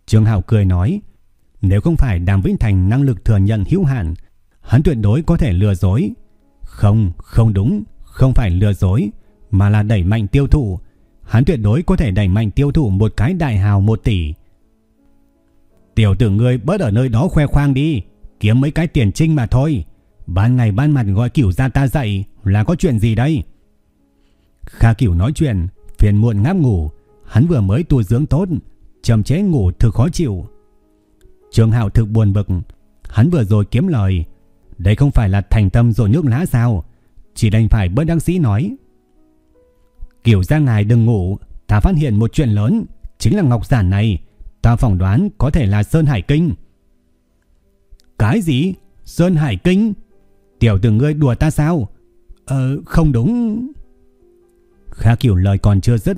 Trương Hạo cười nói, nếu không phải Đàm Vĩnh Thành năng lực thừa nhận hữu hạn, hắn tuyệt đối có thể lừa dối. Không, không đúng, không phải lừa dối, mà là đẩy mạnh tiêu thụ. Hắn tuyệt đối có thể đẩy mạnh tiêu thụ một cái đại hào 1 tỷ. Tiểu tử ngươi bớt ở nơi đó khoe khoang đi, kiếm mấy cái tiền trinh mà thôi. Ban ngày ban mặt gọi cửu ra ta dậy là có chuyện gì đây? Kha cửu nói chuyện, phiền muộn ngáp ngủ. Hắn vừa mới tu dưỡng tốt, Chầm chế ngủ thực khó chịu. Trường Hạo thực buồn bực, hắn vừa rồi kiếm lời. Đây không phải là thành tâm rồi nước lá sao? Chỉ đành phải bớt đăng sĩ nói. Kiểu ra ngài đừng ngủ, ta phát hiện một chuyện lớn, chính là ngọc giản này Ta phỏng đoán có thể là Sơn Hải Kinh. Cái gì? Sơn Hải Kinh? Tiểu tử ngươi đùa ta sao? Ờ, không đúng. Kha Kiều lời còn chưa dứt,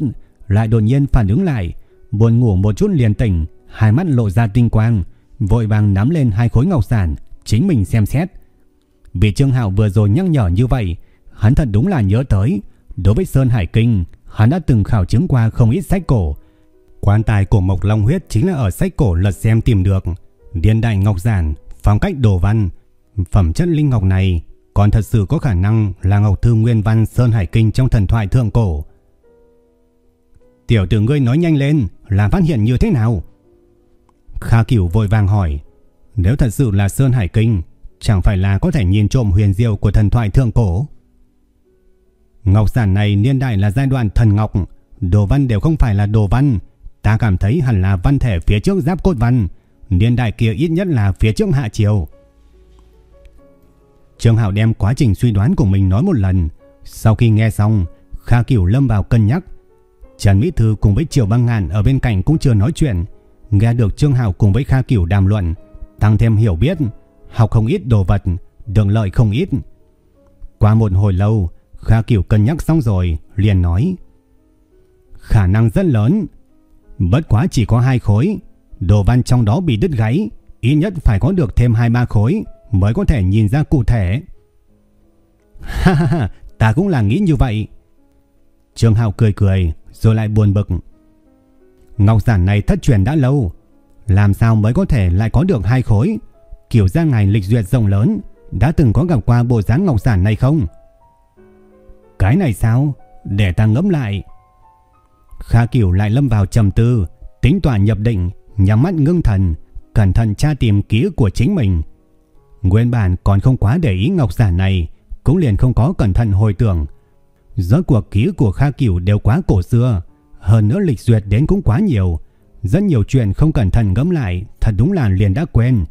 lại đột nhiên phản ứng lại, buồn ngủ một chút liền tỉnh, hai mắt lộ ra tinh quang, vội vàng nắm lên hai khối ngọc sản, chính mình xem xét. Vì Trương Hạo vừa rồi nhắc nhở như vậy, hắn thật đúng là nhớ tới, đối với Sơn Hải Kinh, hắn đã từng khảo chứng qua không ít sách cổ, Quan tài của Mộc Long Huyết chính là ở sách cổ lật xem tìm được. Điên đại ngọc giản, phong cách đồ văn. Phẩm chất linh ngọc này còn thật sự có khả năng là ngọc thư nguyên văn Sơn Hải Kinh trong thần thoại thượng cổ. Tiểu tử ngươi nói nhanh lên, là phát hiện như thế nào? Kha Cửu vội vàng hỏi, nếu thật sự là Sơn Hải Kinh, chẳng phải là có thể nhìn trộm huyền diệu của thần thoại thượng cổ? Ngọc giản này niên đại là giai đoạn thần ngọc, đồ văn đều không phải là đồ văn, Ta cảm thấy hẳn là văn thể phía trước giáp cốt văn, niên đại kia ít nhất là phía trước hạ triều. Trương Hạo đem quá trình suy đoán của mình nói một lần. Sau khi nghe xong, Kha Cửu lâm vào cân nhắc. Trần Mỹ Thư cùng với Triều Băng ngàn ở bên cạnh cũng chưa nói chuyện. Nghe được Trương Hạo cùng với Kha Cửu đàm luận, tăng thêm hiểu biết, học không ít đồ vật, đường lợi không ít. Qua một hồi lâu, Kha Cửu cân nhắc xong rồi, liền nói: "Khả năng rất lớn, Bất quá chỉ có hai khối, đồ văn trong đó bị đứt gãy, ít nhất phải có được thêm hai ba khối mới có thể nhìn ra cụ thể. Ha ha ha, ta cũng là nghĩ như vậy. Trương Hạo cười cười rồi lại buồn bực. Ngọc giản này thất truyền đã lâu, làm sao mới có thể lại có được hai khối? Kiểu ra ngài lịch duyệt rộng lớn, đã từng có gặp qua bộ dáng ngọc giản này không? Cái này sao? Để ta ngẫm lại. Kha Kiều lại lâm vào trầm tư, tính toán nhập định, nhắm mắt ngưng thần, cẩn thận tra tìm ký ức của chính mình. Nguyên bản còn không quá để ý ngọc giả này, cũng liền không có cẩn thận hồi tưởng. Rốt cuộc ký ức của Kha Kiều đều quá cổ xưa, hơn nữa lịch duyệt đến cũng quá nhiều, Rất nhiều chuyện không cẩn thận ngẫm lại, thật đúng là liền đã quên.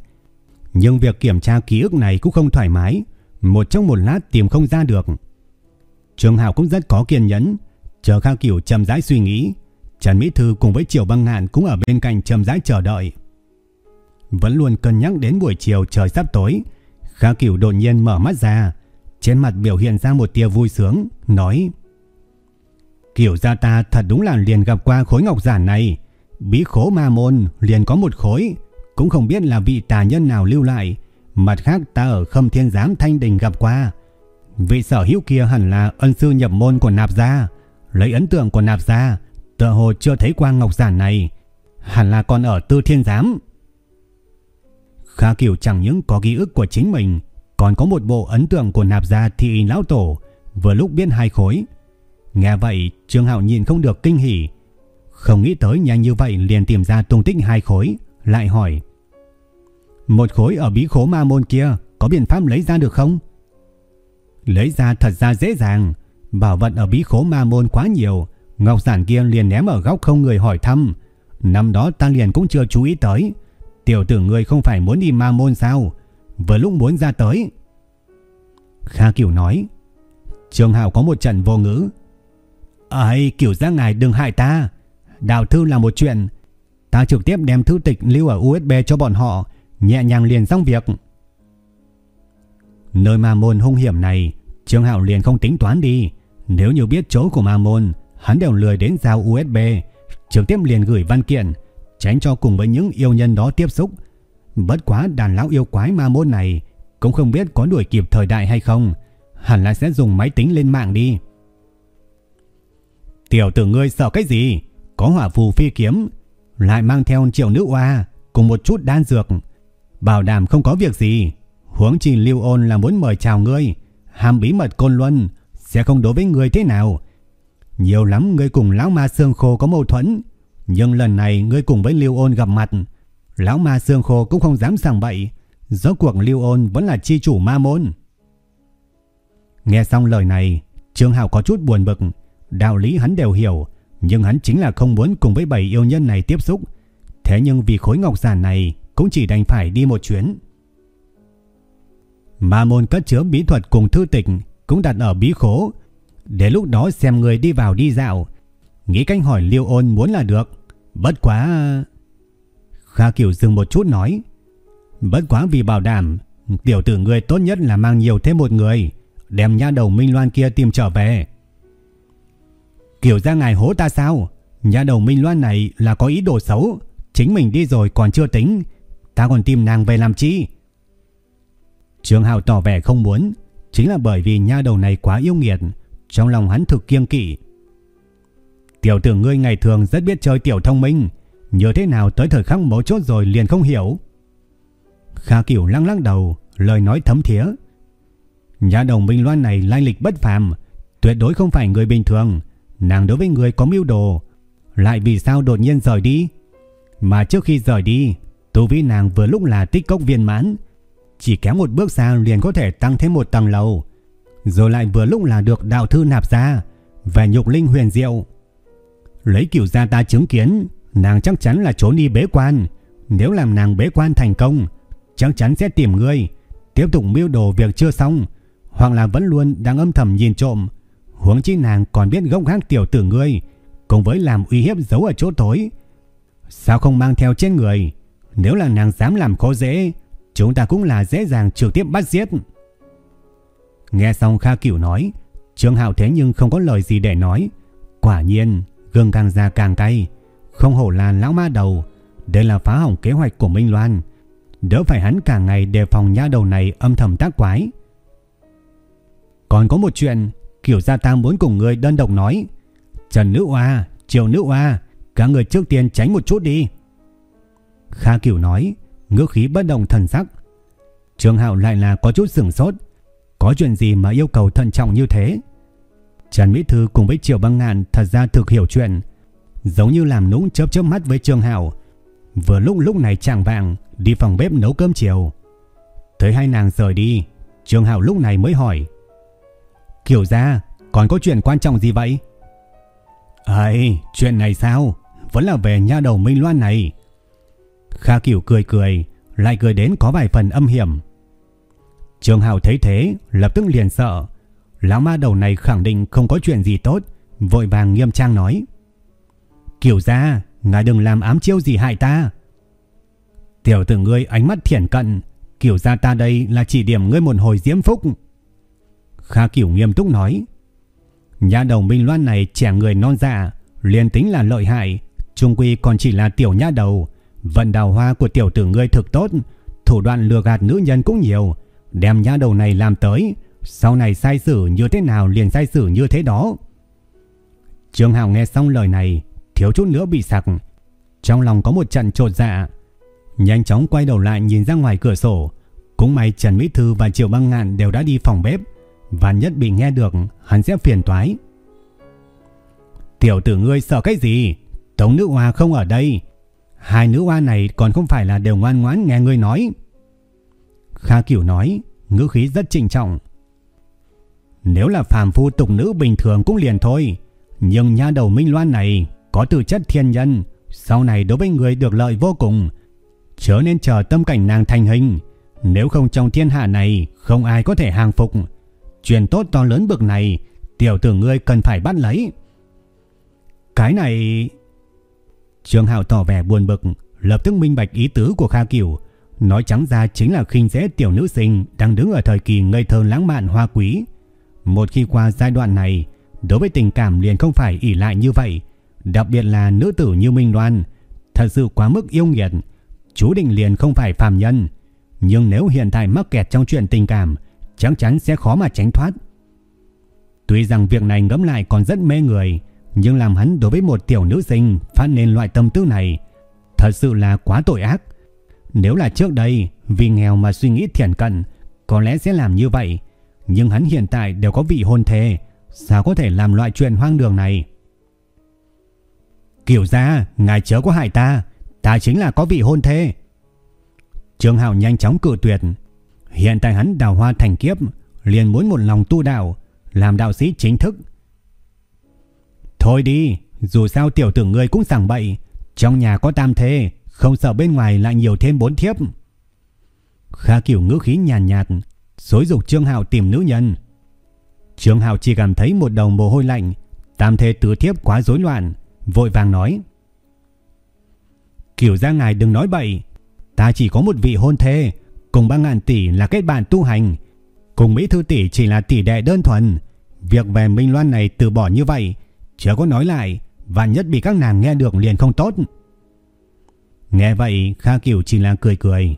Nhưng việc kiểm tra ký ức này cũng không thoải mái, một trong một lát tìm không ra được. Trường Hạo cũng rất có kiên nhẫn, chờ Khang Kiều trầm rãi suy nghĩ, Trần Mỹ Thư cùng với Triều Băng Hàn cũng ở bên cạnh trầm rãi chờ đợi. Vẫn luôn cân nhắc đến buổi chiều trời sắp tối, Khang Kiều đột nhiên mở mắt ra, trên mặt biểu hiện ra một tia vui sướng, nói: "Kiểu gia ta thật đúng là liền gặp qua khối ngọc giản này, bí khố ma môn liền có một khối, cũng không biết là vị tà nhân nào lưu lại, mặt khác ta ở Khâm Thiên Giám Thanh Đình gặp qua." Vị sở hữu kia hẳn là ân sư nhập môn của nạp gia Lấy ấn tượng của nạp gia, Tựa hồ chưa thấy qua ngọc giản này. Hẳn là còn ở tư thiên giám. Kha Kiều chẳng những có ký ức của chính mình, Còn có một bộ ấn tượng của nạp gia thị lão tổ, Vừa lúc biên hai khối. Nghe vậy, Trương Hạo nhìn không được kinh hỉ. Không nghĩ tới nhanh như vậy liền tìm ra tung tích hai khối, Lại hỏi. Một khối ở bí khố ma môn kia Có biện pháp lấy ra được không? Lấy ra thật ra dễ dàng Bảo vật ở bí khố ma môn quá nhiều. Ngọc giản kia liền ném ở góc không người hỏi thăm. Năm đó ta liền cũng chưa chú ý tới. Tiểu tử người không phải muốn đi ma môn sao? Vừa lúc muốn ra tới. Kha Kiều nói, Trường Hảo có một trận vô ngữ. Ây Kiều ra ngài đừng hại ta. Đào thư là một chuyện. Ta trực tiếp đem thư tịch lưu ở USB cho bọn họ, Nhẹ nhàng liền xong việc. Nơi ma môn hung hiểm này Trương Hạo liền không tính toán đi. Nếu như biết chỗ của ma môn, Hắn đều lười đến giao USB Trực tiếp liền gửi văn kiện, Tránh cho cùng với những yêu nhân đó tiếp xúc. Bất quá đàn lão yêu quái ma môn này Cũng không biết có đuổi kịp thời đại hay không. Hẳn là sẽ dùng máy tính lên mạng đi. Tiểu tử ngươi sợ cái gì? Có hỏa phù phi kiếm, Lại mang theo triệu nữ hoa Cùng một chút đan dược. Bảo đảm không có việc gì, Huống chi lưu ôn là muốn mời chào ngươi Hàm bí mật côn luân sẽ không đối với người thế nào. Nhiều lắm ngươi cùng lão ma xương khô có mâu thuẫn, Nhưng lần này ngươi cùng với liêu ôn gặp mặt. Lão ma xương khô cũng không dám sảng bậy, Rốt cuộc liêu ôn vẫn là chi chủ ma môn. Nghe xong lời này, Trương hạo có chút buồn bực. Đạo lý hắn đều hiểu, Nhưng hắn chính là không muốn cùng với bảy yêu nhân này tiếp xúc. Thế nhưng vì khối ngọc giản này Cũng chỉ đành phải đi một chuyến. Ma môn cất chứa bí thuật cùng thư tịch cũng đặt ở bí khố. Để lúc đó xem người đi vào đi dạo. Nghĩ cách hỏi Liêu ôn muốn là được. Bất quá... Kha Kiều dừng một chút nói. Bất quá vì bảo đảm, tiểu tử người tốt nhất là mang nhiều thêm một người. Đem nha đầu Minh Loan kia tìm trở về. Kiểu ra ngài hố ta sao? Nhà đầu Minh Loan này là có ý đồ xấu. Chính mình đi rồi còn chưa tính. Ta còn tìm nàng về làm chi? Trương Hạo tỏ vẻ không muốn, chính là bởi vì nha đầu này quá yêu nghiệt, trong lòng hắn thực kiêng kỵ. Tiểu tử ngươi ngày thường rất biết chơi tiểu thông minh, như thế nào tới thời khắc mấu chốt rồi liền không hiểu. Kha Cửu lăng lăng đầu, lời nói thấm thía. Nhà đồng Minh Loan này lai lịch bất phàm, tuyệt đối không phải người bình thường, nàng đối với người có mưu đồ, lại vì sao đột nhiên rời đi? Mà trước khi rời đi, tu vi nàng vừa lúc là tích cốc viên mãn, chỉ kém một bước xa liền có thể tăng thêm một tầng lầu. Rồi lại vừa lúc là được đạo thư nạp ra về nhục linh huyền diệu. Lấy kiểu gia ta chứng kiến, nàng chắc chắn là trốn đi bế quan. Nếu làm nàng bế quan thành công, chắc chắn sẽ tìm ngươi, tiếp tục mưu đồ việc chưa xong, hoặc là vẫn luôn đang âm thầm nhìn trộm. Huống chi nàng còn biết gốc gác tiểu tử ngươi, cùng với làm uy hiếp giấu ở chỗ tối. Sao không mang theo trên người? Nếu là nàng dám làm khó dễ, Chúng ta cũng là dễ dàng trực tiếp bắt giết. Nghe xong Kha Cửu nói, Trương Hạo thế nhưng không có lời gì để nói. Quả nhiên, gương càng già càng cay, không hổ là lão ma đầu, đây là phá hỏng kế hoạch của Minh Loan. Đỡ phải hắn cả ngày đề phòng nha đầu này âm thầm tác quái. Còn có một chuyện, kiểu gia tam muốn cùng người đơn độc nói. Trần Nữ Hoa, Triều Nữ Hoa, các người trước tiên tránh một chút đi. Kha Kiểu nói, ngữ khí bất động thần sắc. Trương Hạo lại là có chút sửng sốt, có chuyện gì mà yêu cầu thận trọng như thế? Trần Mỹ Thư cùng với Triệu Băng Ngạn thật ra thực hiểu chuyện, giống như làm nũng chớp chớp mắt với Trương Hạo. Vừa lúc lúc này chàng vàng đi phòng bếp nấu cơm chiều. Thấy hai nàng rời đi, Trương Hạo lúc này mới hỏi: "Kiểu gia, còn có chuyện quan trọng gì vậy?" "Ấy, chuyện này sao? vẫn là về nha đầu Minh Loan này. Kha Cửu cười cười, lại cười đến có vài phần âm hiểm. Trường Hào thấy thế, lập tức liền sợ. Lão ma đầu này khẳng định không có chuyện gì tốt, vội vàng nghiêm trang nói. Kiểu ra, ngài đừng làm ám chiêu gì hại ta. Tiểu tử ngươi ánh mắt thiển cận, kiểu ra ta đây là chỉ điểm ngươi một hồi diễm phúc. Kha Kiểu nghiêm túc nói. Nhà đầu Minh Loan này trẻ người non dạ, liền tính là lợi hại, trung quy còn chỉ là tiểu nha đầu. Vận đào hoa của tiểu tử ngươi thực tốt, thủ đoạn lừa gạt nữ nhân cũng nhiều, đem nhã đầu này làm tới, sau này sai xử như thế nào liền sai xử như thế đó. Trương Hào nghe xong lời này, thiếu chút nữa bị sặc. Trong lòng có một trận trột dạ. Nhanh chóng quay đầu lại nhìn ra ngoài cửa sổ. Cũng may Trần Mỹ Thư và Triệu Băng Ngạn đều đã đi phòng bếp. Và nhất bị nghe được, hắn sẽ phiền toái. Tiểu tử ngươi sợ cái gì? Tống nữ hoa không ở đây. Hai nữ hoa này còn không phải là đều ngoan ngoãn nghe ngươi nói. Kha Kiểu nói, ngữ khí rất trịnh trọng. Nếu là phàm phu tục nữ bình thường cũng liền thôi. Nhưng nha đầu Minh Loan này có tư chất thiên nhân, sau này đối với người được lợi vô cùng. Chớ nên chờ tâm cảnh nàng thành hình, nếu không trong thiên hạ này không ai có thể hàng phục. Chuyện tốt to lớn bực này, tiểu tử ngươi cần phải bắt lấy. Cái này... Trương Hạo tỏ vẻ buồn bực, lập tức minh bạch ý tứ của Kha Kiều. Nói trắng ra chính là khinh dễ tiểu nữ sinh đang đứng ở thời kỳ ngây thơ lãng mạn hoa quý. Một khi qua giai đoạn này, đối với tình cảm liền không phải ỷ lại như vậy, đặc biệt là nữ tử như Minh Loan, thật sự quá mức yêu nghiệt, chú định liền không phải phàm nhân, nhưng nếu hiện tại mắc kẹt trong chuyện tình cảm, chắc chắn sẽ khó mà tránh thoát. Tuy rằng việc này ngẫm lại còn rất mê người, nhưng làm hắn đối với một tiểu nữ sinh phát nên loại tâm tư này, thật sự là quá tội ác. Nếu là trước đây, vì nghèo mà suy nghĩ thiển cận, có lẽ sẽ làm như vậy, nhưng hắn hiện tại đều có vị hôn thê, sao có thể làm loại chuyện hoang đường này? Kiểu ra, ngài chớ có hại ta, ta chính là có vị hôn thê. Trương Hạo nhanh chóng cự tuyệt. Hiện tại hắn đào hoa thành kiếp, liền muốn một lòng tu đạo, làm đạo sĩ chính thức. Thôi đi, dù sao tiểu tử ngươi cũng sẵn bậy, trong nhà có tam thê, không sợ bên ngoài lại nhiều thêm bốn thiếp. Kha Kiểu ngữ khí nhàn nhạt, nhạt, xối dục Trương Hạo tìm nữ nhân. Trương Hạo chỉ cảm thấy một đầu mồ hôi lạnh, tam thê tứ thiếp quá rối loạn, vội vàng nói. Kiểu ra ngài đừng nói bậy, ta chỉ có một vị hôn thê, cùng ba ngàn tỷ là kết bạn tu hành, cùng Mỹ Thư tỷ chỉ là tỷ đệ đơn thuần. Việc về Minh Loan này từ bỏ như vậy, chưa có nói lại, và nhất bị các nàng nghe được liền không tốt. Nghe vậy, Kha Kiều chỉ là cười cười.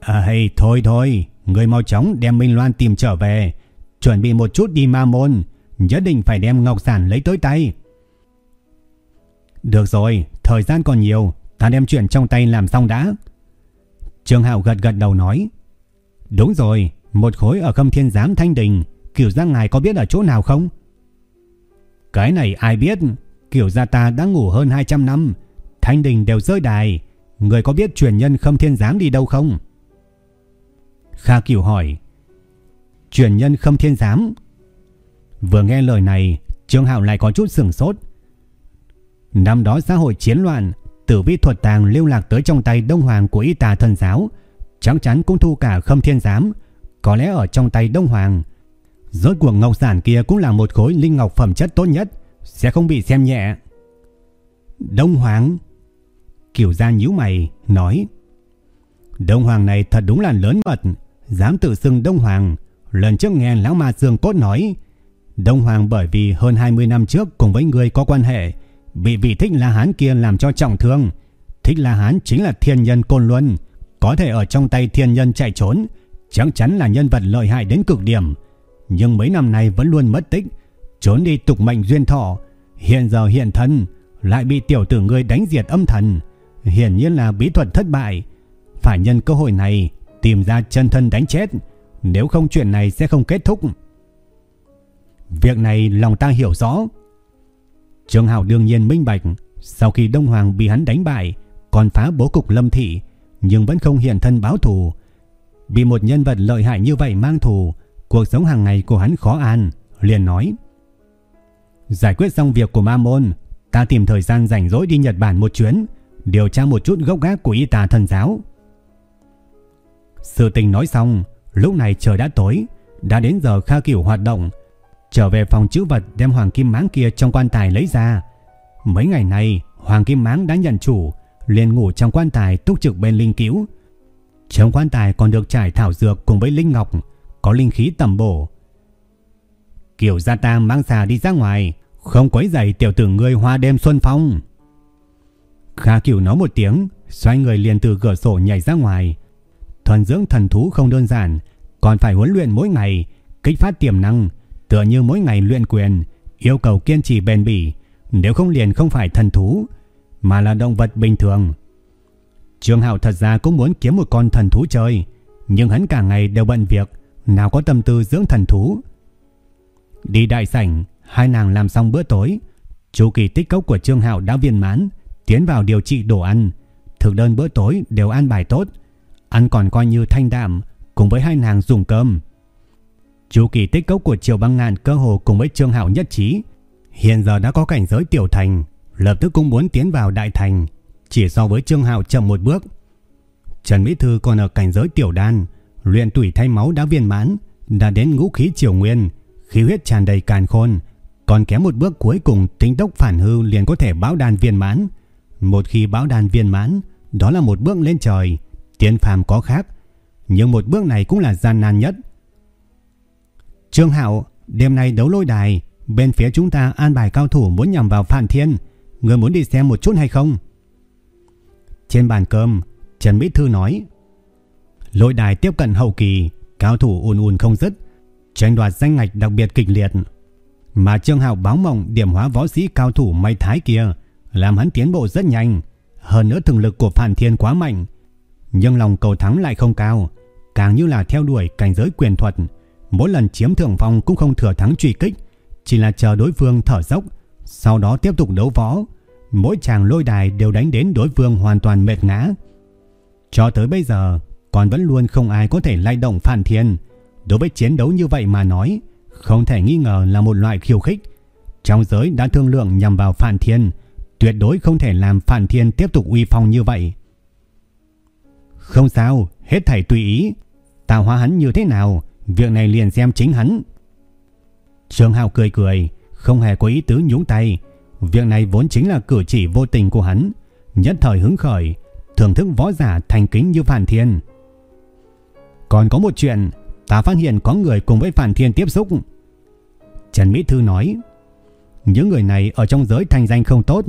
À hay thôi thôi, người mau chóng đem Minh Loan tìm trở về, chuẩn bị một chút đi ma môn, nhất định phải đem ngọc sản lấy tới tay. Được rồi, thời gian còn nhiều, ta đem chuyện trong tay làm xong đã. Trương Hạo gật gật đầu nói. Đúng rồi, một khối ở khâm thiên giám thanh đình, kiểu ra ngài có biết ở chỗ nào không? Cái này ai biết, kiểu gia ta đã ngủ hơn 200 năm, thanh đình đều rơi đài, người có biết truyền nhân khâm thiên giám đi đâu không? Kha Kiều hỏi. Truyền nhân khâm thiên giám. Vừa nghe lời này, Trương Hạo lại có chút sửng sốt. Năm đó xã hội chiến loạn, tử vi thuật tàng lưu lạc tới trong tay Đông Hoàng của y tà thần giáo, chắc chắn cũng thu cả khâm thiên giám, có lẽ ở trong tay Đông Hoàng. Rốt cuộc ngọc sản kia cũng là một khối linh ngọc phẩm chất tốt nhất, sẽ không bị xem nhẹ. Đông Hoàng kiều gia nhíu mày, nói Đông Hoàng này thật đúng là lớn mật, dám tự xưng Đông Hoàng. Lần trước nghe Lão Ma Dương Cốt nói, Đông Hoàng bởi vì hơn 20 năm trước cùng với người có quan hệ, bị vị thích La Hán kia làm cho trọng thương. Thích La Hán chính là thiên nhân Côn Luân, có thể ở trong tay thiên nhân chạy trốn, chắc chắn là nhân vật lợi hại đến cực điểm. Nhưng mấy năm nay vẫn luôn mất tích, trốn đi tục mệnh duyên thọ, hiện giờ hiện thân, lại bị tiểu tử ngươi đánh diệt âm thần. Hiển nhiên là bí thuật thất bại, phải nhân cơ hội này tìm ra chân thân đánh chết, nếu không chuyện này sẽ không kết thúc. Việc này lòng ta hiểu rõ, Trương Hạo đương nhiên minh bạch, sau khi Đông Hoàng bị hắn đánh bại, còn phá bố cục Lâm thị, nhưng vẫn không hiện thân báo thù. Bị một nhân vật lợi hại như vậy mang thù, cuộc sống hàng ngày của hắn khó an, liền nói: "Giải quyết xong việc của Ma môn, Ta tìm thời gian rảnh rỗi đi Nhật Bản một chuyến, điều tra một chút gốc gác của y tà thần giáo. Sự tình nói xong, lúc này trời đã tối, đã đến giờ Kha kiểu hoạt động, trở về phòng chữ vật đem hoàng kim máng kia trong quan tài lấy ra. Mấy ngày nay, hoàng kim máng đã nhận chủ, liền ngủ trong quan tài túc trực bên linh cứu. Trong quan tài còn được trải thảo dược cùng với linh ngọc, có linh khí tầm bổ. Kiểu gia Tam mang xà đi ra ngoài, không quấy rầy tiểu tử ngươi hoa đêm xuân phong. Kha Kiều nói một tiếng, xoay người liền từ cửa sổ nhảy ra ngoài. Thuần dưỡng thần thú không đơn giản, còn phải huấn luyện mỗi ngày, kích phát tiềm năng, tựa như mỗi ngày luyện quyền, yêu cầu kiên trì bền bỉ, nếu không liền không phải thần thú, mà là động vật bình thường. Trương Hạo thật ra cũng muốn kiếm một con thần thú chơi, nhưng hắn cả ngày đều bận việc, nào có tâm tư dưỡng thần thú. Đi đại sảnh, hai nàng làm xong bữa tối, chu kỳ tích cốc của Trương Hạo đã viên mãn, tiến vào điều trị đồ ăn, thực đơn bữa tối đều ăn bài tốt, ăn còn coi như thanh đạm, cùng với hai nàng dùng cơm. Chu kỳ tích cốc của Triều Băng Ngạn cơ hồ cùng với Trương Hạo nhất trí, hiện giờ đã có cảnh giới tiểu thành, lập tức cũng muốn tiến vào đại thành, chỉ so với Trương Hạo chậm một bước. Trần Mỹ Thư còn ở cảnh giới tiểu đan, luyện tủy thay máu đã viên mãn, đã đến ngũ khí triều nguyên, khí huyết tràn đầy càn khôn, còn kém một bước cuối cùng tính tốc phản hư liền có thể báo đan viên mãn. Một khi báo đan viên mãn, đó là một bước lên trời, Tiên phàm có khác, nhưng một bước này cũng là gian nan nhất. Trương Hạo, đêm nay đấu lôi đài, bên phía chúng ta an bài cao thủ muốn nhằm vào Phan Thiên, người muốn đi xem một chút hay không? Trên bàn cơm, Trần Mỹ Thư nói, Lội đài tiếp cận hậu kỳ, cao thủ ùn ùn không dứt, tranh đoạt danh ngạch đặc biệt kịch liệt. Mà Trương Hạo báo mộng điểm hóa võ sĩ cao thủ may thái kia, làm hắn tiến bộ rất nhanh, hơn nữa thực lực của Phản Thiên quá mạnh, nhưng lòng cầu thắng lại không cao, càng như là theo đuổi cảnh giới quyền thuật, mỗi lần chiếm thượng phong cũng không thừa thắng truy kích, chỉ là chờ đối phương thở dốc, sau đó tiếp tục đấu võ. Mỗi chàng lôi đài đều đánh đến đối phương hoàn toàn mệt ngã. Cho tới bây giờ, còn vẫn luôn không ai có thể lay động Phan Thiên. Đối với chiến đấu như vậy mà nói, không thể nghi ngờ là một loại khiêu khích. Trong giới đã thương lượng nhằm vào Phan Thiên, tuyệt đối không thể làm Phan Thiên tiếp tục uy phong như vậy. Không sao, hết thảy tùy ý. Tạo hóa hắn như thế nào, việc này liền xem chính hắn. Trương Hạo cười cười, không hề có ý tứ nhúng tay. Việc này vốn chính là cử chỉ vô tình của hắn, nhất thời hứng khởi, thưởng thức võ giả thành kính như Phản Thiên. Còn có một chuyện, ta phát hiện có người cùng với Phản Thiên tiếp xúc. Trần Mỹ Thư nói, những người này ở trong giới thành danh không tốt,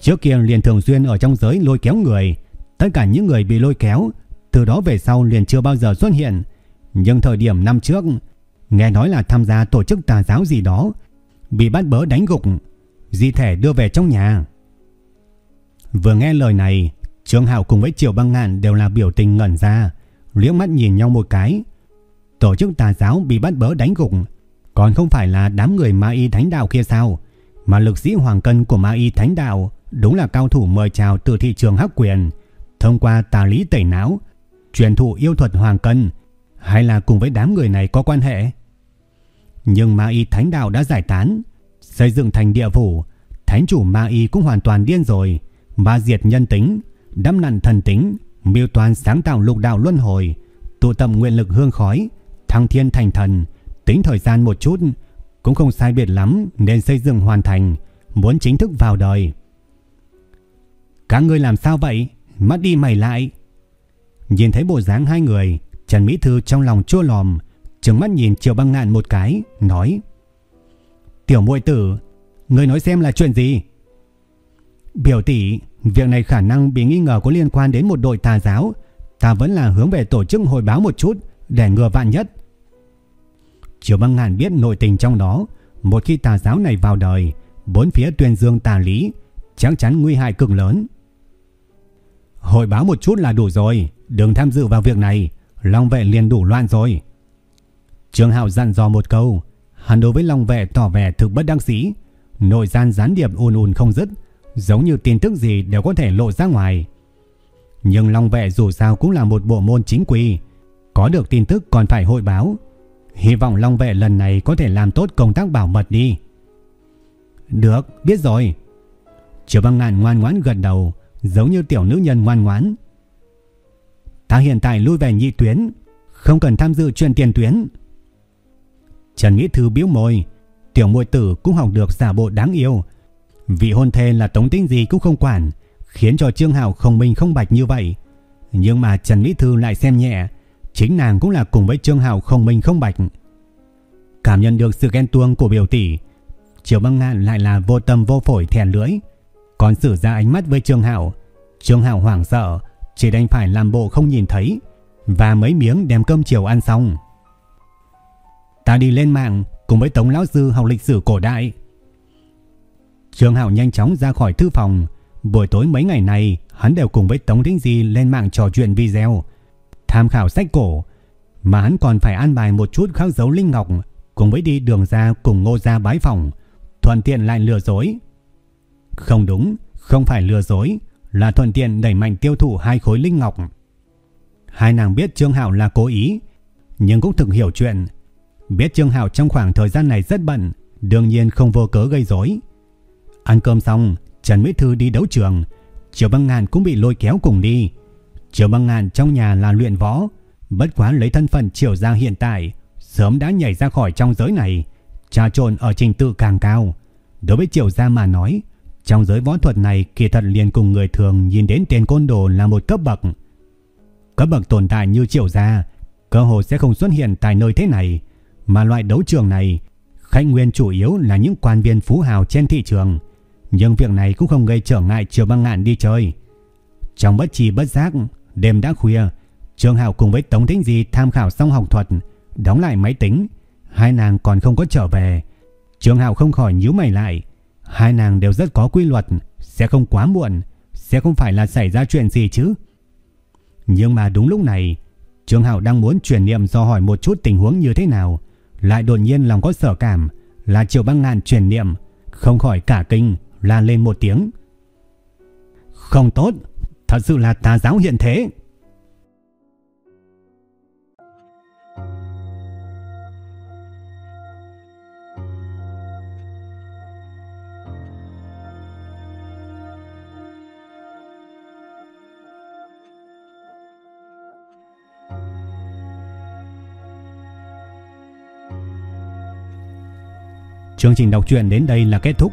trước kia liền thường xuyên ở trong giới lôi kéo người, tất cả những người bị lôi kéo, từ đó về sau liền chưa bao giờ xuất hiện. Nhưng thời điểm năm trước, nghe nói là tham gia tổ chức tà giáo gì đó, bị bắt bớ đánh gục, di thể đưa về trong nhà. Vừa nghe lời này, Trương Hạo cùng với triều Băng Ngạn đều là biểu tình ngẩn ra, liếc mắt nhìn nhau một cái. Tổ chức tà giáo bị bắt bớ đánh gục, còn không phải là đám người Ma Y Thánh Đạo kia sao? Mà lực sĩ Hoàng Cân của Ma Y Thánh Đạo đúng là cao thủ mời chào từ thị trường hắc quyền, thông qua tà lý tẩy não, truyền thụ yêu thuật Hoàng Cân, hay là cùng với đám người này có quan hệ? Nhưng Ma Y Thánh Đạo đã giải tán, xây dựng thành địa phủ, thánh chủ Ma Y cũng hoàn toàn điên rồi, ma diệt nhân tính, đâm nặn thần tính, miêu toàn sáng tạo lục đạo luân hồi, tụ tập nguyện lực hương khói, thăng thiên thành thần, tính thời gian một chút, cũng không sai biệt lắm nên xây dựng hoàn thành, muốn chính thức vào đời. Các ngươi làm sao vậy? Mắt đi mày lại. Nhìn thấy bộ dáng hai người, Trần Mỹ Thư trong lòng chua lòm, trừng mắt nhìn Triệu Băng Ngạn một cái, nói: "Tiểu muội tử, ngươi nói xem là chuyện gì?" Biểu tỷ, việc này khả năng bị nghi ngờ có liên quan đến một đội tà giáo, ta vẫn là hướng về tổ chức hồi báo một chút để ngừa vạn nhất. Triệu Băng Ngạn biết nội tình trong đó, một khi tà giáo này vào đời, bốn phía tuyên dương tà lý, chắc chắn nguy hại cực lớn. Hội báo một chút là đủ rồi, đừng tham dự vào việc này, Long vệ liền đủ loạn rồi. Trương Hạo dặn dò một câu, hắn đối với Long vệ tỏ vẻ thực bất đắc dĩ, nội gian gián điệp ùn ùn không dứt, giống như tin tức gì đều có thể lộ ra ngoài. Nhưng Long vệ dù sao cũng là một bộ môn chính quy, có được tin tức còn phải hội báo. Hy vọng Long vệ lần này có thể làm tốt công tác bảo mật đi. Được, biết rồi. Triệu Băng Ngạn ngoan ngoãn gật đầu, giống như tiểu nữ nhân ngoan ngoãn. Ta hiện tại lui về nhị tuyến, không cần tham dự chuyện tiền tuyến. Trần Nghĩ Thư biếu môi, tiểu muội tử cũng học được giả bộ đáng yêu. Vị hôn thê là tống tính gì cũng không quản, khiến cho Trương hảo không minh không bạch như vậy. Nhưng mà Trần Mỹ Thư lại xem nhẹ, chính nàng cũng là cùng với Trương hảo không minh không bạch. Cảm nhận được sự ghen tuông của biểu tỷ, Triều Băng Ngạn lại là vô tâm vô phổi thèn lưỡi, còn sử ra ánh mắt với Trương hảo Trương hảo hoảng sợ, chỉ đành phải làm bộ không nhìn thấy và mấy miếng đem cơm chiều ăn xong. Ta đi lên mạng cùng với Tống lão sư học lịch sử cổ đại. Trương Hạo nhanh chóng ra khỏi thư phòng, buổi tối mấy ngày này hắn đều cùng với Tống Thính Di lên mạng trò chuyện video, tham khảo sách cổ, mà hắn còn phải an bài một chút khắc dấu linh ngọc cùng với đi đường ra cùng Ngô gia bái phòng, thuận tiện lại lừa dối. Không đúng, không phải lừa dối, là thuận tiện đẩy mạnh tiêu thụ hai khối linh ngọc. Hai nàng biết Trương Hạo là cố ý, nhưng cũng thực hiểu chuyện. Biết Trương Hạo trong khoảng thời gian này rất bận, đương nhiên không vô cớ gây rối. Ăn cơm xong, Trần Mỹ Thư đi đấu trường, Triệu Băng Ngàn cũng bị lôi kéo cùng đi. Triệu Băng Ngàn trong nhà là luyện võ, bất quá lấy thân phận Triệu gia hiện tại, sớm đã nhảy ra khỏi trong giới này, trà trộn ở trình tự càng cao. Đối với Triệu gia mà nói, trong giới võ thuật này kỳ thật liền cùng người thường nhìn đến tiền côn đồ là một cấp bậc. Cấp bậc tồn tại như Triệu gia, cơ hội sẽ không xuất hiện tại nơi thế này, mà loại đấu trường này, khách nguyên chủ yếu là những quan viên phú hào trên thị trường. Nhưng việc này cũng không gây trở ngại Triều Băng Ngạn đi chơi. Trong bất trì bất giác, đêm đã khuya, Trương Hạo cùng với Tống Thính Di tham khảo xong học thuật, đóng lại máy tính, hai nàng còn không có trở về. Trương Hạo không khỏi nhíu mày lại, hai nàng đều rất có quy luật, sẽ không quá muộn, sẽ không phải là xảy ra chuyện gì chứ. Nhưng mà đúng lúc này, Trương Hạo đang muốn truyền niệm do hỏi một chút tình huống như thế nào, lại đột nhiên lòng có sở cảm, là Triệu Băng Ngạn truyền niệm, không khỏi cả kinh, la lên một tiếng. Không tốt, thật sự là tà giáo hiện thế. Chương trình đọc truyện đến đây là kết thúc.